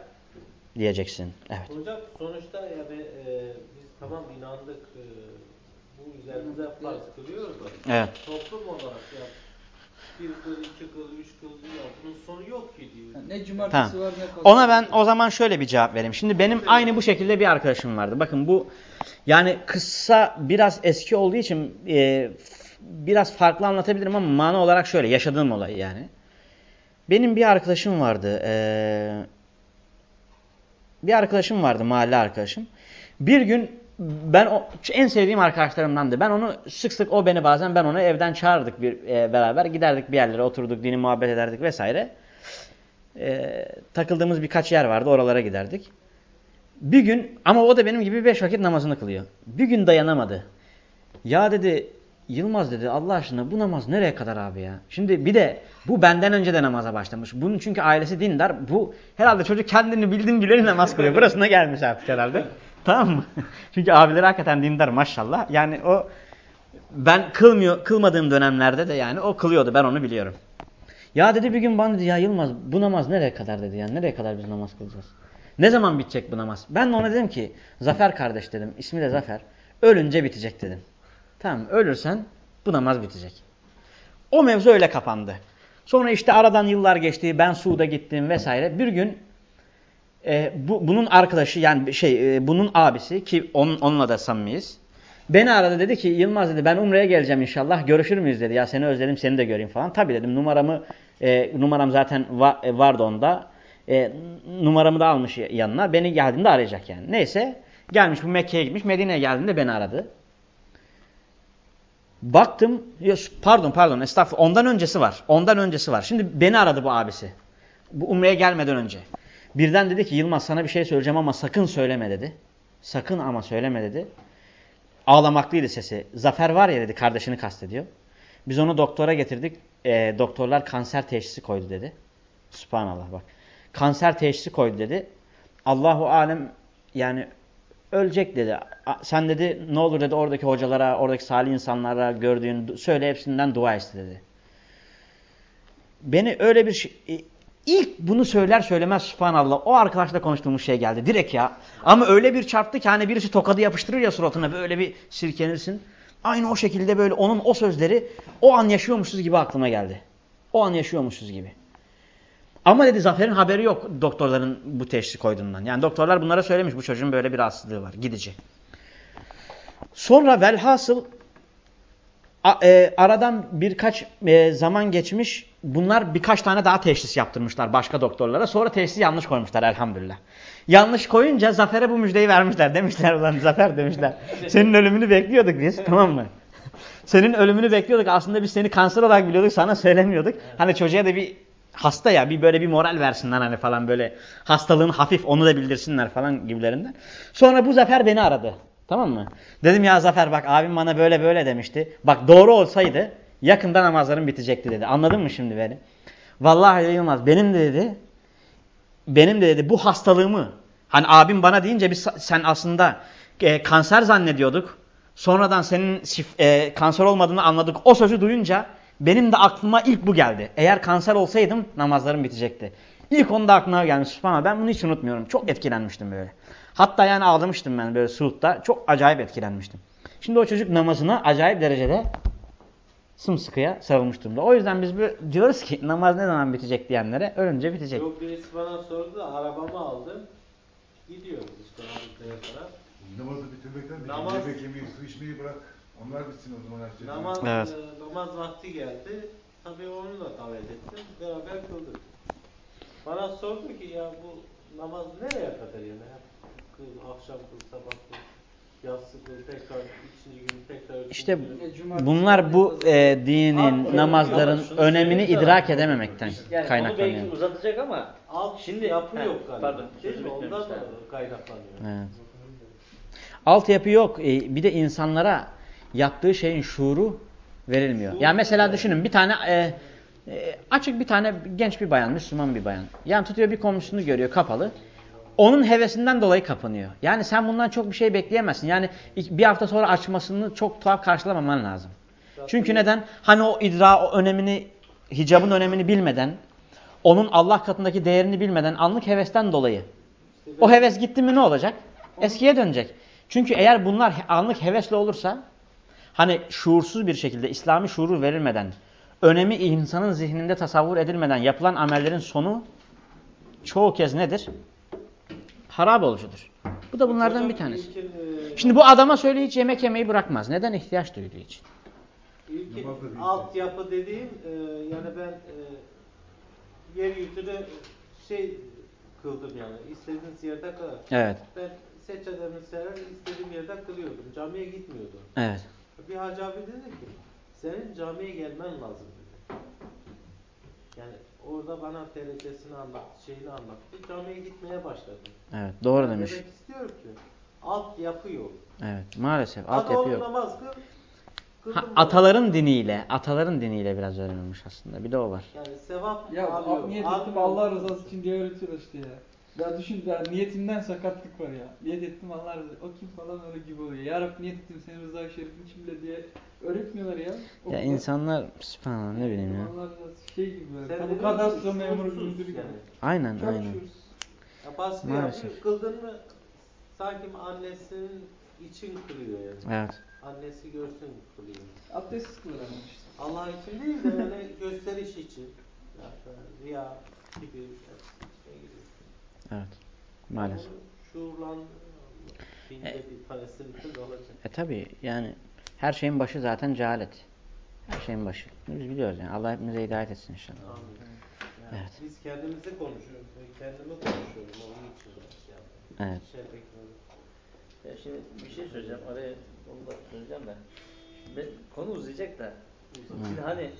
diyeceksin. Evet. Hocam sonuçta yani e, biz tamam inandık e, üzerimize farz kılıyoruz da Evet. toplum olarak ya bir kıl, iki kıl, üç kıl ya bunun sonu yok ki diyor. Ne cumartesi Tamam. var ne pazar. Ona ben o zaman şöyle bir cevap vereyim. Şimdi benim aynı bu şekilde bir arkadaşım vardı. Bakın bu yani kıssa biraz eski olduğu için e, biraz farklı anlatabilirim ama mana olarak şöyle yaşadığım olay yani. Benim bir arkadaşım vardı. e, bir arkadaşım vardı mahalle arkadaşım. Bir gün ben o, en sevdiğim arkadaşlarımdandı. Ben onu sık sık o beni bazen ben onu evden çağırdık bir e, beraber giderdik bir yerlere oturduk dini muhabbet ederdik vesaire. E, takıldığımız birkaç yer vardı oralara giderdik. Bir gün ama o da benim gibi beş vakit namazını kılıyor. Bir gün dayanamadı. Ya dedi Yılmaz dedi Allah aşkına bu namaz nereye kadar abi ya? Şimdi bir de bu benden önce de namaza başlamış. Bunun çünkü ailesi dindar. Bu herhalde çocuk kendini bildiğin bileni namaz kılıyor. Burasına gelmiş artık herhalde. Tamam mı? Çünkü abileri hakikaten dindar maşallah. Yani o ben kılmıyor, kılmadığım dönemlerde de yani o kılıyordu. Ben onu biliyorum. Ya dedi bir gün bana dedi ya Yılmaz bu namaz nereye kadar dedi yani nereye kadar biz namaz kılacağız? Ne zaman bitecek bu namaz? Ben de ona dedim ki Zafer kardeş dedim. ismi de Zafer. Ölünce bitecek dedim. Tamam ölürsen bu namaz bitecek. O mevzu öyle kapandı. Sonra işte aradan yıllar geçti. Ben Suud'a gittim vesaire. Bir gün e, bu, bunun arkadaşı yani şey e, bunun abisi ki onun, onunla da samimiyiz. Beni aradı dedi ki Yılmaz dedi ben Umre'ye geleceğim inşallah görüşür müyüz dedi. Ya seni özledim seni de göreyim falan. Tabii dedim numaramı e, numaram zaten va, e, vardı onda. E, numaramı da almış yanına. Beni geldiğinde arayacak yani. Neyse gelmiş bu Mekke'ye gitmiş. Medine'ye geldiğinde beni aradı. Baktım pardon pardon estağfurullah ondan öncesi var. Ondan öncesi var. Şimdi beni aradı bu abisi. Bu Umre'ye gelmeden önce. Birden dedi ki Yılmaz sana bir şey söyleyeceğim ama sakın söyleme dedi. Sakın ama söyleme dedi. Ağlamaklıydı sesi. Zafer var ya dedi kardeşini kastediyor. Biz onu doktora getirdik. E, doktorlar kanser teşhisi koydu dedi. Subhanallah bak. Kanser teşhisi koydu dedi. Allahu alem yani ölecek dedi. Sen dedi ne olur dedi oradaki hocalara, oradaki salih insanlara gördüğün söyle hepsinden dua iste dedi. Beni öyle bir şey ilk bunu söyler söylemez subhanallah o arkadaşla konuştuğumuz şey geldi direkt ya. Ama öyle bir çarptı ki hani birisi tokadı yapıştırır ya suratına böyle bir sirkenirsin. Aynı o şekilde böyle onun o sözleri o an yaşıyormuşuz gibi aklıma geldi. O an yaşıyormuşuz gibi. Ama dedi Zafer'in haberi yok doktorların bu teşhisi koyduğundan. Yani doktorlar bunlara söylemiş bu çocuğun böyle bir rahatsızlığı var. Gidici. Sonra velhasıl e, aradan birkaç e, zaman geçmiş. Bunlar birkaç tane daha teşhis yaptırmışlar başka doktorlara. Sonra teşhisi yanlış koymuşlar elhamdülillah. Yanlış koyunca Zafer'e bu müjdeyi vermişler. Demişler ulan Zafer demişler. Senin ölümünü bekliyorduk biz tamam mı? Senin ölümünü bekliyorduk. Aslında biz seni kanser olarak biliyorduk. Sana söylemiyorduk. Hani çocuğa da bir hasta ya bir böyle bir moral versinler hani falan böyle hastalığın hafif onu da bildirsinler falan gibilerinden. Sonra bu Zafer beni aradı. Tamam mı? Dedim ya Zafer bak abim bana böyle böyle demişti. Bak doğru olsaydı yakında namazlarım bitecekti dedi. Anladın mı şimdi beni? Vallahi Yılmaz benim de dedi benim de dedi bu hastalığımı hani abim bana deyince biz sen aslında e, kanser zannediyorduk. Sonradan senin e, kanser olmadığını anladık. O sözü duyunca benim de aklıma ilk bu geldi. Eğer kanser olsaydım namazlarım bitecekti. İlk onda aklıma gelmiş. Sübhanallah ben bunu hiç unutmuyorum. Çok etkilenmiştim böyle. Hatta yani ağlamıştım ben böyle Suud'da. Çok acayip etkilenmiştim. Şimdi o çocuk namazına acayip derecede sımsıkıya sarılmış durumda. O yüzden biz böyle diyoruz ki namaz ne zaman bitecek diyenlere ölünce bitecek. Yok birisi bana sordu da arabamı aldım. Gidiyoruz işte Ankara'ya kadar. Namazı bitirmekten değil. Namaz- Yemek yemeyi, su içmeyi bırak. Onlar bitsin o zaman her şey. Namaz, Evet. e, namaz vakti geldi. Tabii onu da davet ettim. Beraber kıldık. Bana sordu ki ya bu namaz nereye kadar yani? Kıl, akşam kıl, sabah kıl, yatsı kıl, tekrar ikinci gün, tekrar üçüncü İşte. E, bunlar bu e, dinin, Abi, namazların şunu önemini söyleyeyim idrak edememekten Yani onu kaynaklanıyor. belki uzatacak ama Alt Şimdi- yapı Heh, yok galiba. pardon, Değil mi? Ondan bitmemiş, da ha. kaynaklanıyor. Evet. Altyapı yok. E, bir de insanlara yaptığı şeyin şuuru verilmiyor. Şuur Yani mesela düşünün bir tane e, e, açık bir tane genç bir bayan, Müslüman bir bayan. Yani tutuyor bir komşusunu görüyor kapalı. Onun hevesinden dolayı kapanıyor. Yani sen bundan çok bir şey bekleyemezsin. Yani bir hafta sonra açmasını çok tuhaf karşılamaman lazım. Çünkü neden? Hani o idra, o önemini, hicabın önemini bilmeden, onun Allah katındaki değerini bilmeden anlık hevesten dolayı. O heves gitti mi ne olacak? Eskiye dönecek. Çünkü eğer bunlar anlık hevesle olursa, hani şuursuz bir şekilde İslami şuuru verilmeden, önemi insanın zihninde tasavvur edilmeden yapılan amellerin sonu çoğu kez nedir? Harap olucudur. Bu da bunlardan bir tanesi. ilkin, e, Şimdi bu adama söyle hiç yemek yemeyi bırakmaz. Neden? ihtiyaç duyduğu için. İlkin değil. altyapı dediğim e, yani ben e, yeryüzüne şey kıldım yani. İstediğiniz yerde kılar. Evet. Ben seçelerimi serer istediğim yerde kılıyordum. Camiye gitmiyordum. Evet. Bir hacı abi dedi ki senin camiye gelmen lazım dedi. Yani orada bana derecesini anlattı, şeyini anlattı. Camiye gitmeye başladım. Evet. Doğru Yani demiş. Demek istiyorum ki altyapı yok. Evet. Maalesef. Altyapı oğlum yok. namaz kıl. Ha, ataların diniyle, ataların diniyle biraz öğrenilmiş aslında. Bir de o var. Yani sevap Ya alıyor. ettim Allah rızası için diye öğretiyor işte ya. Ya düşün ya niyetinden sakatlık var ya. Niyet ettim Allah rızası. O kim falan öyle gibi oluyor. Ya Rabbi niyet ettim senin rıza şerifin için bile diye öğretmiyorlar ya. Ya Okulda. insanlar subhanallah ne bileyim ya. Allah rızası şey gibi böyle. Sen dedin kadastro memuru müdürü gibi. yani. Aynen Çok aynen. şuursuz. Ya baskı Maalesef. yapıyor. Kıldın mı sanki annesinin için kılıyor yani. Evet. Annesi görsün kılıyor. Abdestsiz kılır ama işte. Allah için değil de yani gösteriş için. Ya riya gibi gibi. Evet. Maalesef. Şuurlan olacak. E tabi yani her şeyin başı zaten cehalet. Her şeyin başı. Biz biliyoruz yani. Allah hepimize hidayet etsin inşallah. Amin. Yani Evet. Biz kendimizi konuşuyoruz. Ben kendimi konuşuyorum. Onun için yaptım. Evet. Şey. Ya şimdi bir şey söyleyeceğim. Araya onu da söyleyeceğim de. Ben, konu uzayacak da. Şimdi hani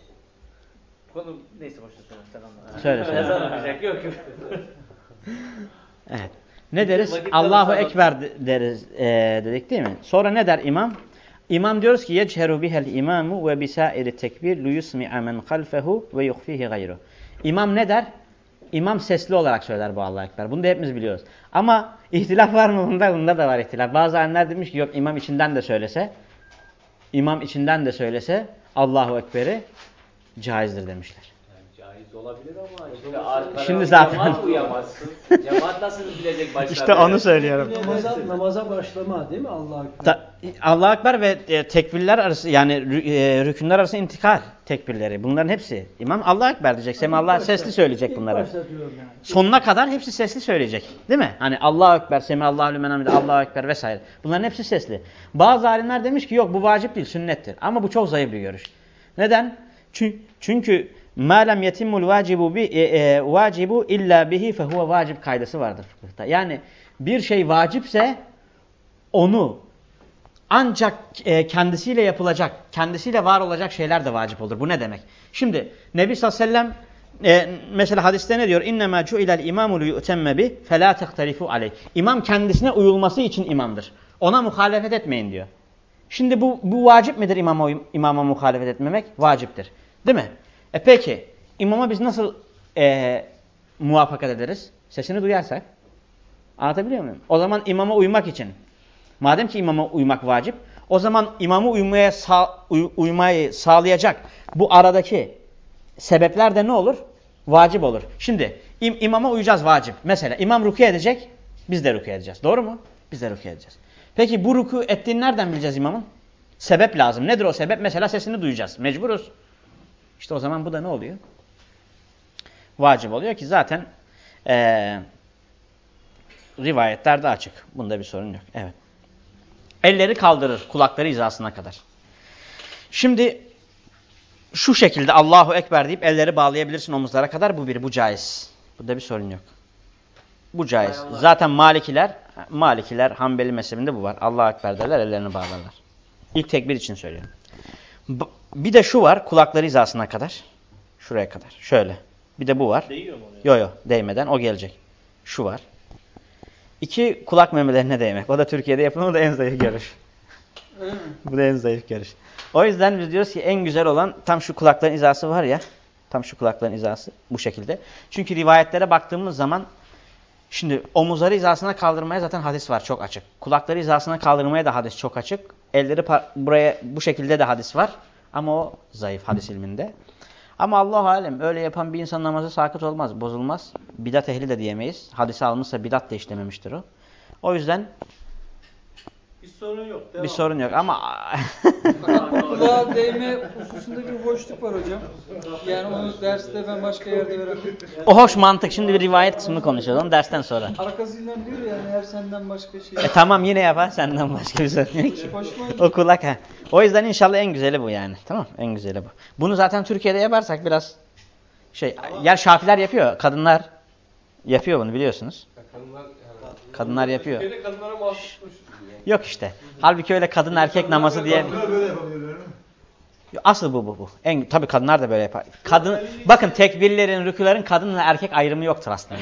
konu neyse boşver söyle sen anla. Söyle, söyle. Ezan okuyacak yok yok. Evet. Ne deriz? Vakit Allahu Ekber de- deriz e, dedik değil mi? Sonra ne der imam? İmam diyoruz ki yecheru bihel imamu ve bisairi tekbir liyusmi'a men halfehu ve yuhfihi gayru. İmam ne der? İmam sesli olarak söyler bu Allahu Ekber. Bunu da hepimiz biliyoruz. Ama ihtilaf var mı bunda? Bunda da var ihtilaf. Bazı alimler demiş ki yok imam içinden de söylese, imam içinden de söylese Allahu Ekber'i caizdir demişler. Olabilir ama Şimdi arkada Şimdi zaten- cemaat uyamazsın. cemaat nasıl bilecek başlarda? İşte onu söylüyorum. Namaza, namaza başlama değil mi Allah Ekber? Ta- Allahu Ekber ve e, tekbirler arası yani e, rükünler arası intikal tekbirleri. Bunların hepsi. İmam Allahu Ekber diyecek. Semih sesli söyleyecek bunları. yani. Sonuna kadar hepsi sesli söyleyecek. Değil mi? Hani Allahu Ekber, Semih Allahu limen hamide, Allahu Ekber vesaire. Bunların hepsi sesli. Bazı alimler demiş ki yok bu vacip değil, sünnettir. Ama bu çok zayıf bir görüş. Neden? Çünkü çünkü ma lem yetimul vacibu illa bihi fehuve vacip kaydası vardır fıkıhta. Yani bir şey vacipse onu ancak e, kendisiyle yapılacak, kendisiyle var olacak şeyler de vacip olur. Bu ne demek? Şimdi Nebi sallallahu aleyhi ve sellem e, mesela hadiste ne diyor? İnnemâ cu'ilel imâmu liyu'temme bi felâ tehtarifu aleyh. İmam kendisine uyulması için imamdır. Ona muhalefet etmeyin diyor. Şimdi bu, bu vacip midir imama, imama muhalefet etmemek? Vaciptir. Değil mi? E peki imama biz nasıl e, muvaffakat ederiz? Sesini duyarsak. Anlatabiliyor muyum? O zaman imama uymak için. Madem ki imama uymak vacip. O zaman imamı uymaya sağ, uy- uymayı sağlayacak bu aradaki sebepler de ne olur? Vacip olur. Şimdi im, imama uyacağız vacip. Mesela imam ruku edecek. Biz de ruku edeceğiz. Doğru mu? Biz de ruku edeceğiz. Peki bu ruku ettiğini nereden bileceğiz imamın? Sebep lazım. Nedir o sebep? Mesela sesini duyacağız. Mecburuz. İşte o zaman bu da ne oluyor? Vacip oluyor ki zaten eee rivayetlerde açık. Bunda bir sorun yok. Evet. Elleri kaldırır kulakları hizasına kadar. Şimdi şu şekilde Allahu Ekber deyip elleri bağlayabilirsin omuzlara kadar. Bu bir, bu caiz. Bunda bir sorun yok. Bu caiz. Zaten Malikiler, Malikiler Hanbeli mezhebinde bu var. Allahu Ekber derler, ellerini bağlarlar. İlk tekbir için söylüyorum. Bir de şu var, kulakları hizasına kadar. Şuraya kadar. Şöyle. Bir de bu var. Değiyor mu? Yo yo değmeden o gelecek. Şu var. İki kulak memelerine değmek. O da Türkiye'de yapılan o da en zayıf görüş. Bu da en zayıf görüş. O yüzden biz diyoruz ki en güzel olan tam şu kulakların izası var ya. Tam şu kulakların izası bu şekilde. Çünkü rivayetlere baktığımız zaman şimdi omuzları hizasına kaldırmaya zaten hadis var çok açık. Kulakları hizasına kaldırmaya da hadis çok açık. Elleri buraya bu şekilde de hadis var. Ama o zayıf hadis ilminde. Ama Allah alem öyle yapan bir insan namazı sakıt olmaz, bozulmaz. Bidat ehli de diyemeyiz. Hadise alınmışsa bidat da işlememiştir o. O yüzden Bir sorun yok. Devam. bir sorun yok ama Fakat bu kulağa değme hususunda bir boşluk var hocam. Yani onu derste ben başka yerde öğrendim. o hoş mantık. Şimdi bir rivayet kısmını konuşacağız onu dersten sonra. Arkasından diyor yani her senden başka şey. E tamam yine yapar senden başka bir sorun yok ki. Gitti. O kulak ha. O yüzden inşallah en güzeli bu yani. Tamam en güzeli bu. Bunu zaten Türkiye'de yaparsak biraz şey yer şafiler yapıyor. Kadınlar yapıyor bunu biliyorsunuz. Kadınlar Kadınlar yapıyor. Türkiye'de kadınlara mahsusmuş. Yani. Yok işte. Halbuki öyle kadın erkek namazı diye. Kadınlar böyle? Asıl bu bu bu. En tabii kadınlar da böyle yapar. Kadın bakın tekbirlerin, rükülerin kadınla erkek ayrımı yoktur aslında.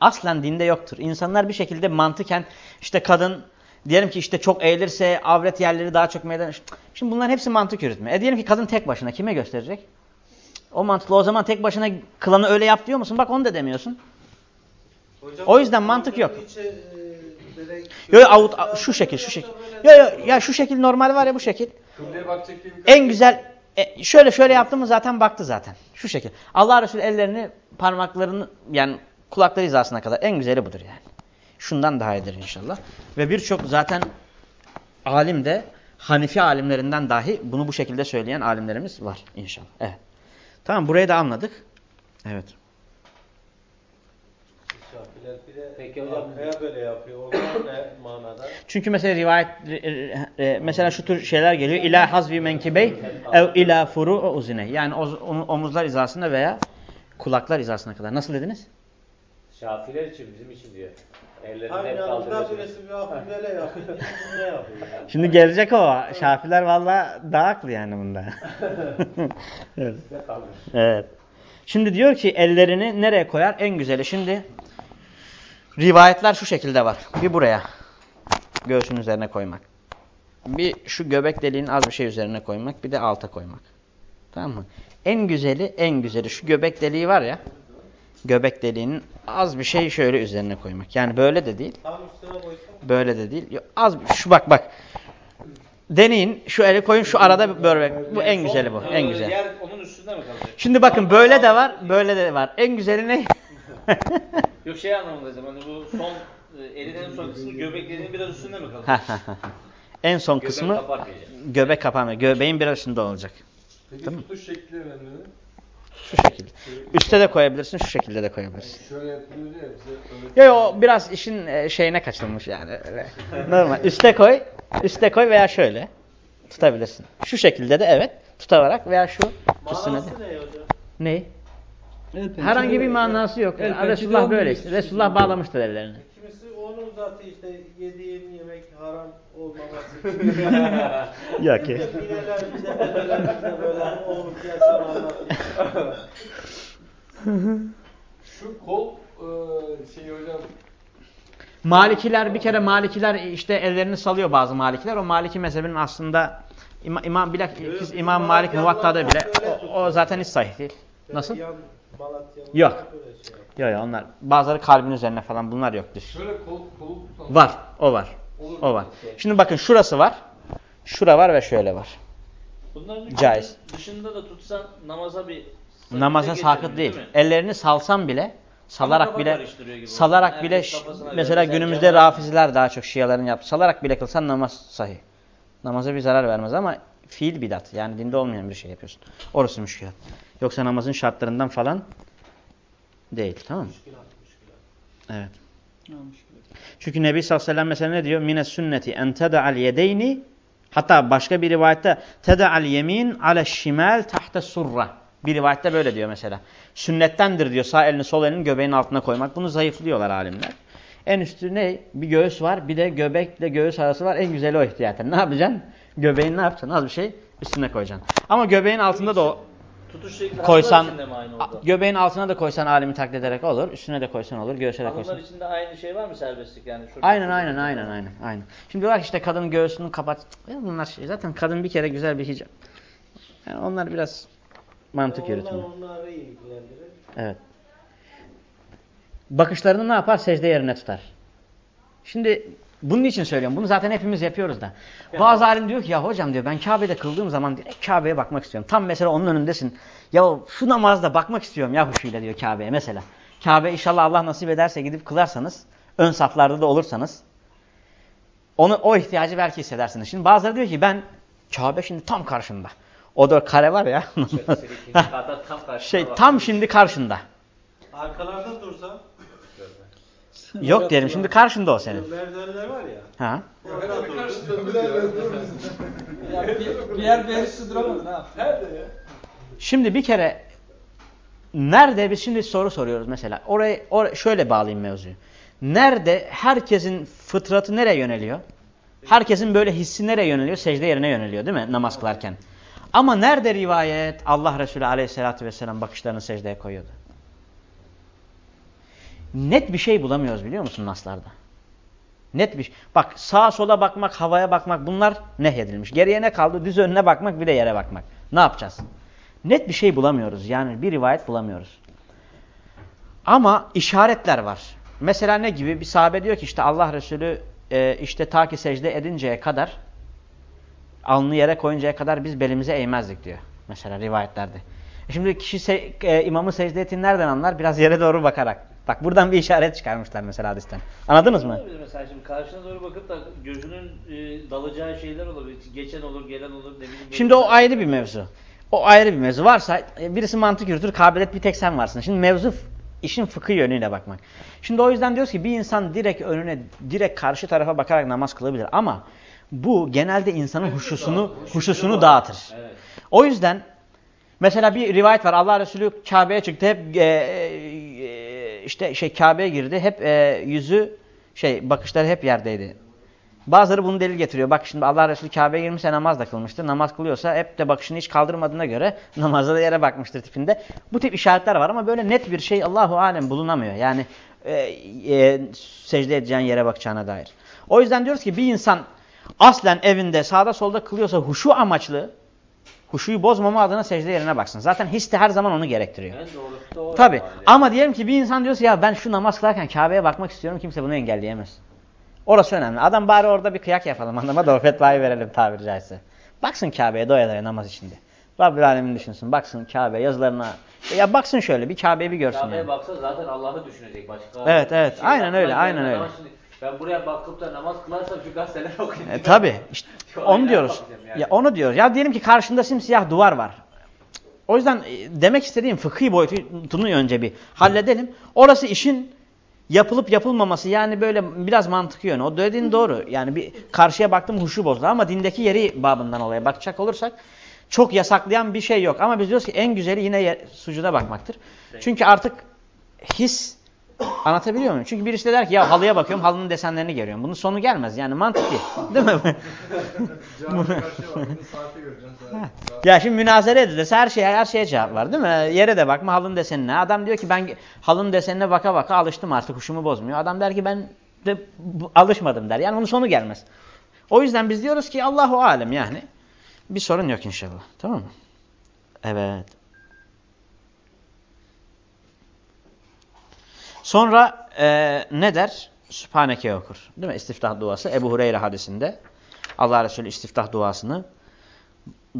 Aslen dinde yoktur. İnsanlar bir şekilde mantıken işte kadın diyelim ki işte çok eğilirse avret yerleri daha çok meydana. Şimdi bunların hepsi mantık yürütme. E diyelim ki kadın tek başına kime gösterecek? O mantıklı o zaman tek başına kılanı öyle yap diyor musun? Bak onu da demiyorsun. Hocam, O yüzden mantık yok. e, direkt- Yo, avut, şu şekil şu şekil. Yo yo ya şu şekil normal var ya bu şekil. En güzel e, şöyle şöyle yaptı mı zaten baktı zaten. Şu şekil. Allah Resulü ellerini parmaklarını yani kulakları hizasına kadar en güzeli budur yani. Şundan daha iyidir inşallah. Ve birçok zaten alim de Hanifi alimlerinden dahi bunu bu şekilde söyleyen alimlerimiz var inşallah. Evet. Tamam burayı da anladık. Evet. Şafiler bir de Peki hocam- arkaya böyle yapıyor. Onlar ne manada? Çünkü mesela rivayet e, e, mesela şu tür şeyler geliyor. İla hazvi menkibey ev ila furu uzine. Yani omuzlar hizasında veya kulaklar hizasına kadar. Nasıl dediniz? Şafiler için bizim için diyor. Ellerini hep kaldırıyor. Şimdi gelecek o. Şafiler valla daha haklı yani bunda. evet. Evet. Şimdi diyor ki ellerini nereye koyar? En güzeli. Şimdi rivayetler şu şekilde var. Bir buraya. Göğsün üzerine koymak. Bir şu göbek deliğinin az bir şey üzerine koymak. Bir de alta koymak. Tamam mı? En güzeli, en güzeli şu göbek deliği var ya. Göbek deliğinin az bir şey şöyle üzerine koymak. Yani böyle de değil. Böyle de değil. Yo, Az şu bak bak. Deneyin. Şu eli koyun şu arada böyle. Bu en güzeli bu. En güzel. Şimdi bakın böyle de var, böyle de var. En güzeli ne? Yok şey anlamında hocam hani bu son e, elinin en son kısmı göbeklerinin biraz üstünde mi ha. en son Göbek kısmı göbek kapamıyor. Göbeğin biraz üstünde olacak. Peki Tamam. tutuş şekli önemli mi? Şu şekilde. Üste de koyabilirsin, şu şekilde de koyabilirsin. Şöyle yapılıyor ya bize. Yo yo biraz işin e, şeyine kaçılmış yani. Öyle. Normal. Üste koy, üste koy veya şöyle tutabilirsin. Şu şekilde de evet tutarak veya şu. Manası ne hocam? Ne? Evet, Herhangi bir manası yok. Yani pençe Resulullah böyle işte. Resulullah bağlamıştır ellerini. Kimisi onu zatı işte yediğim yemek haram olmaması. Yok ki. Şu kol e, şeyi hocam Malikiler bir kere Malikiler işte ellerini salıyor bazı Malikiler. O Maliki mezhebinin aslında İma, İmam bilak biz İmam Malik Muvatta'da bile o, o zaten hiç sahih değil. Nasıl? Yok. şey. Yok yok onlar bazıları kalbin üzerine falan bunlar yoktur. şöyle kol kolu tutan Var. O var. Olur O var. Şimdi bakın şurası var. Şura var ve şöyle var. Bunların Caiz. dışında da tutsan namaza bir Namaza sakıt değil. mi? Ellerini salsam bile salarak bile salarak oldu. bile mesela günümüzde cevap- rafiziler daha çok Şiaların yaptı. Salarak bile kılsan namaz sahih. Namaza bir zarar vermez ama fiil bidat. Yani dinde olmayan bir şey yapıyorsun. Orası müşkilat. Yoksa namazın şartlarından falan değil. Tamam mı? Evet. Çünkü Nebi sallallahu aleyhi ve sellem mesela ne diyor? Mine sünneti en teda'al yedeyni hatta başka bir rivayette teda'al yemin ale şimal tahta surra. Bir rivayette böyle diyor mesela. Sünnettendir diyor sağ elini sol elini göbeğin altına koymak. Bunu zayıflıyorlar alimler. En üstü ne? Bir göğüs var bir de göbekle göğüs arası var. En güzeli o ihtiyaten. Ne yapacaksın? Göbeğini ne yapacaksın? Az bir şey üstüne koyacaksın. Ama göbeğin altında da o Tutuş koysan mi aynı oldu? göbeğin altına da koysan alimi taklit ederek olur. Üstüne de koysan olur. Göğüse de koysan. Hanımlar için de aynı şey var mı serbestlik yani? Şurada Aynen aynen aynen aynen aynen. Şimdi bak işte kadının göğsünü kapat. Ya bunlar şey. Zaten kadın bir kere güzel bir hicap. Yani onlar biraz mantık Onlar onları ilgilendirir. Evet. Bakışlarını ne yapar? Secde yerine tutar. Şimdi bunun için söylüyorum. Bunu zaten hepimiz yapıyoruz da. Bazı alim diyor ki ya hocam diyor ben Kabe'de kıldığım zaman direkt Kabe'ye bakmak istiyorum. Tam mesela onun önündesin. Ya şu namazda bakmak istiyorum ya huşuyla diyor Kabe'ye mesela. Kabe inşallah Allah nasip ederse gidip kılarsanız ön saflarda da olursanız onu o ihtiyacı belki hissedersiniz. Şimdi bazıları diyor ki ben Kabe şimdi tam karşımda. O da kare var ya. Tam şey tam şimdi karşında. Arkalarda dursa Yok diyelim şimdi karşında o senin. merdivenler var ya. Ha? Durdu. Ya bir, bir yer berisi duramadı ne yaptı? Şimdi bir kere nerede biz şimdi soru soruyoruz mesela. Oraya, oraya şöyle bağlayayım mevzuyu. Nerede herkesin fıtratı nereye yöneliyor? Herkesin böyle hissi nereye yöneliyor? Secde yerine yöneliyor değil mi namaz kılarken? Ama nerede rivayet Allah Resulü aleyhissalatü vesselam bakışlarını secdeye koyuyordu? Net bir şey bulamıyoruz biliyor musun naslarda? Net bir şey. Bak sağa sola bakmak, havaya bakmak bunlar nehyedilmiş. Geriye ne kaldı? Düz önüne bakmak bir de yere bakmak. Ne yapacağız? Net bir şey bulamıyoruz. Yani bir rivayet bulamıyoruz. Ama işaretler var. Mesela ne gibi? Bir sahabe diyor ki işte Allah Resulü e, işte ta ki secde edinceye kadar alnını yere koyuncaya kadar biz belimize eğmezdik diyor. Mesela rivayetlerde. E Şimdi kişi se e, imamın secde ettiğini nereden anlar? Biraz yere doğru bakarak. Bak buradan bir işaret çıkarmışlar mesela hadisten. Anladınız mı? Mesela şimdi karşına doğru bakıp da gözünün e, dalacağı şeyler olabilir. Geçen olur, gelen olur, ne bileyim. Şimdi o ayrı bir mevzu. O ayrı bir mevzu. Varsa e, birisi mantık yürütür, kabiliyet bir tek sen varsın. Şimdi mevzu işin fıkıh yönüyle bakmak. Şimdi o yüzden diyoruz ki bir insan direkt önüne, direkt karşı tarafa bakarak namaz kılabilir. Ama bu genelde insanın huşusunu, huşusunu dağıtır. O yüzden mesela bir rivayet var. Allah Resulü Kabe'ye çıktı. Hep e, e, işte şey Kabe'ye girdi. Hep e, yüzü şey bakışları hep yerdeydi. Bazıları bunu delil getiriyor. Bak şimdi Allah Resulü Kabe'ye girmişse namaz da kılmıştır. Namaz kılıyorsa hep de bakışını hiç kaldırmadığına göre namazda da yere bakmıştır tipinde. Bu tip işaretler var ama böyle net bir şey Allahu alem bulunamıyor. Yani e, e, secde edeceğin yere bakacağına dair. O yüzden diyoruz ki bir insan aslen evinde sağda solda kılıyorsa huşu amaçlı huşuyu bozmama adına secde yerine baksın. Zaten his de her zaman onu gerektiriyor. En doğrusu da o. Tabi. herhalde. Ama diyelim ki bir insan diyorsa ya ben şu namaz kılarken Kabe'ye bakmak istiyorum kimse bunu engelleyemez. Orası önemli. Adam bari orada bir kıyak yapalım adama da o fetvayı verelim tabiri caizse. Baksın Kabe'ye doya doya namaz içinde. Rabbül Alemin düşünsün. Baksın Kabe yazılarına. Ya baksın şöyle bir Kabe'yi bir görsün Kabe'ye yani. baksa zaten Allah'ı düşünecek başka. Evet, evet. şey Aynen öyle, aynen öyle. Şimdi ben buraya bakıp da namaz kılarsam şu gazeteler okuyayım. E, tabi. İşte onu diyoruz. yani. Ya onu diyoruz. Ya diyelim ki karşında simsiyah duvar var. O yüzden e, demek istediğim fıkhi boyutunu önce bir halledelim. Orası işin yapılıp yapılmaması yani böyle biraz mantık yönü. O dediğin doğru. Yani bir karşıya baktım huşu bozdu ama dindeki yeri babından olaya bakacak olursak çok yasaklayan bir şey yok. Ama biz diyoruz ki en güzeli yine sucuda bakmaktır. Çünkü artık his Anlatabiliyor muyum? Çünkü birisi de der ki ya halıya bakıyorum halının desenlerini görüyorum. Bunun sonu gelmez yani mantık değil. Değil mi? Camiye karşı var. Bunu saati göreceksin. Saat. ya şimdi münazere edilirse her şeye her şeye cevap var değil mi? Yere de bakma halının desenine. Adam diyor ki ben halının desenine baka baka alıştım artık huşumu bozmuyor. Adam der ki ben de alışmadım der. Yani onun sonu gelmez. O yüzden biz diyoruz ki Allahu alem yani. Bir sorun yok inşallah. Tamam mı? Evet. Sonra e, ne der? Sübhaneke okur. Değil mi? İstiftah duası. Ebu Hureyre hadisinde Allah Resulü istiftah duasını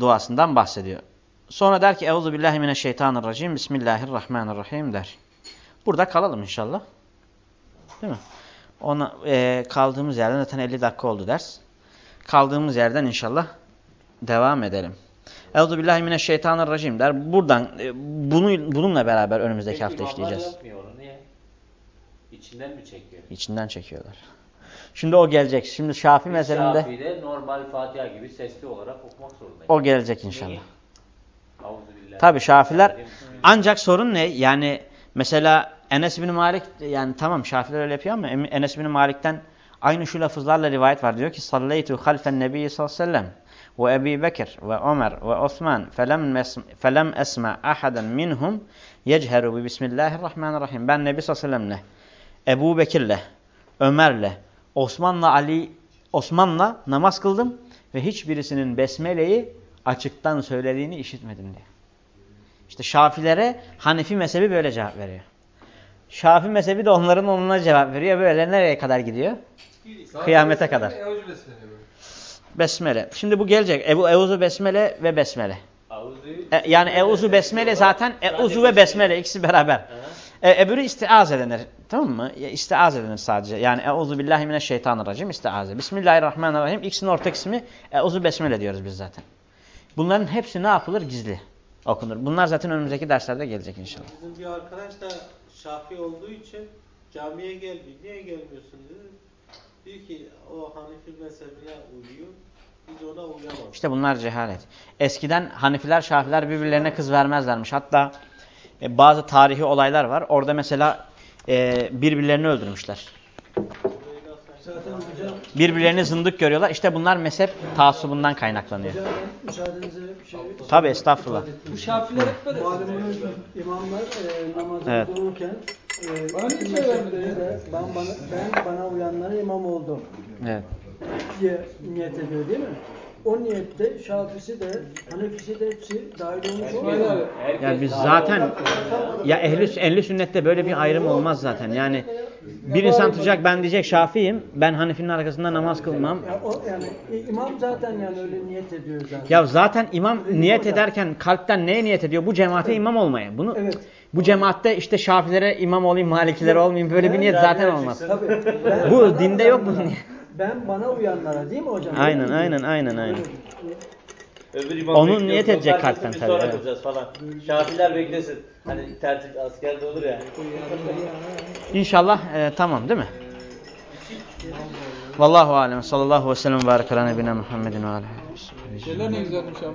duasından bahsediyor. Sonra der ki Euzu billahi mineşşeytanirracim. Bismillahirrahmanirrahim der. Burada kalalım inşallah. Değil mi? Ona e, kaldığımız yerden zaten 50 dakika oldu ders. Kaldığımız yerden inşallah devam edelim. Euzu billahi mineşşeytanirracim der. Buradan e, bunu bununla beraber önümüzdeki hafta imamlar işleyeceğiz. niye? İçinden mi çekiyor? İçinden çekiyorlar. Şimdi o gelecek. Şimdi Şafii mezhebinde Şafii'de normal Fatiha gibi sesli olarak okumak zorundayım. o gelecek inşallah. Tabi Şafiler ancak sorun ne? Yani mesela Enes bin Malik yani tamam Şafiler öyle yapıyor ama Enes bin Malik'ten aynı şu lafızlarla rivayet var. Diyor ki salleytu halfen nebiyyi sallallahu aleyhi ve sellem ve Ebi Bekir ve Ömer ve Osman felem, felem esma ahaden minhum yechheru bi bismillahirrahmanirrahim. Ben Nebi sallallahu aleyhi ve sellemle Ebu Bekir'le Ömer'le Osman'la Ali Osman'la namaz kıldım ve hiçbirisinin besmeleyi açıktan söylediğini işitmedim diyor. İşte Şafilere Hanefi mezhebi böyle cevap veriyor. Şafi mezhebi de onların onuna cevap veriyor. Böyle nereye kadar gidiyor? Kıyamete kadar. Besmele. Şimdi bu gelecek. Ebu Euzu Besmele ve Besmele. E, yani Euzu Besmele zaten Euzu ve Besmele ikisi beraber. E, öbürü istiaze denir. Tamam mı? Ya, İstiaze denir sadece. Yani Euzu billahi mineşşeytanirracim istiaze. Bismillahirrahmanirrahim. İkisinin ortak ismi Euzu Besmele diyoruz biz zaten. Bunların hepsi ne yapılır? Gizli okunur. Bunlar zaten önümüzdeki derslerde gelecek inşallah. Bizim bir arkadaş da Şafii olduğu için camiye gelmiyor. Niye gelmiyorsun dedi. Diyor ki o Hanifi mezhebine uyuyor. Biz ona uyamaz. İşte bunlar cehalet. Eskiden Hanifiler, Şafiler birbirlerine kız vermezlermiş. Hatta e, bazı tarihi olaylar var. Orada mesela e, birbirlerini öldürmüşler. Zaten hocam, Birbirlerini zındık görüyorlar. İşte bunlar mezhep taassubundan kaynaklanıyor. şey Tabi estağfurullah. Bu Şafiler hep böyle. İmamlar e, namazı Evet. dururken e, mezheplere de ben bana, ben bana uyanlara imam oldum Evet. diye niyet ediyor değil mi? O niyette Şafisi de Hanefisi de hepsi dahil olmuş İsmail oluyor. Yani biz zaten ya ehli, ehli sünnette böyle bir ayrım olmaz zaten. Yani bir insan tutacak ben diyecek Şafiiyim. Ben Hanefinin arkasında namaz kılmam. Ya o, yani i- imam zaten yani öyle niyet ediyor zaten. Ya zaten imam niyet ederken kalpten neye niyet ediyor? Bu cemaate imam olmaya. Bunu Evet. bu cemaatte işte Şafilere imam olayım, Malikilere olmayayım böyle bir niyet zaten olmaz. Bu dinde yok bu uyanlara- niyet. Ben bana uyanlara değil mi hocam? Aynen aynen aynen aynen. Öbür imam Onun bekliyor, niyet edecek kalpten tabii, sonra evet. kılacağız falan. Şafiler beklesin. Hani tertip askerde olur ya. İnşallah e, tamam değil mi? Vallahu alem sallallahu aleyhi ve sellem ve barik ala nebine Muhammedin ve aleyhi ve sellem. Şeyler ne güzelmiş ama.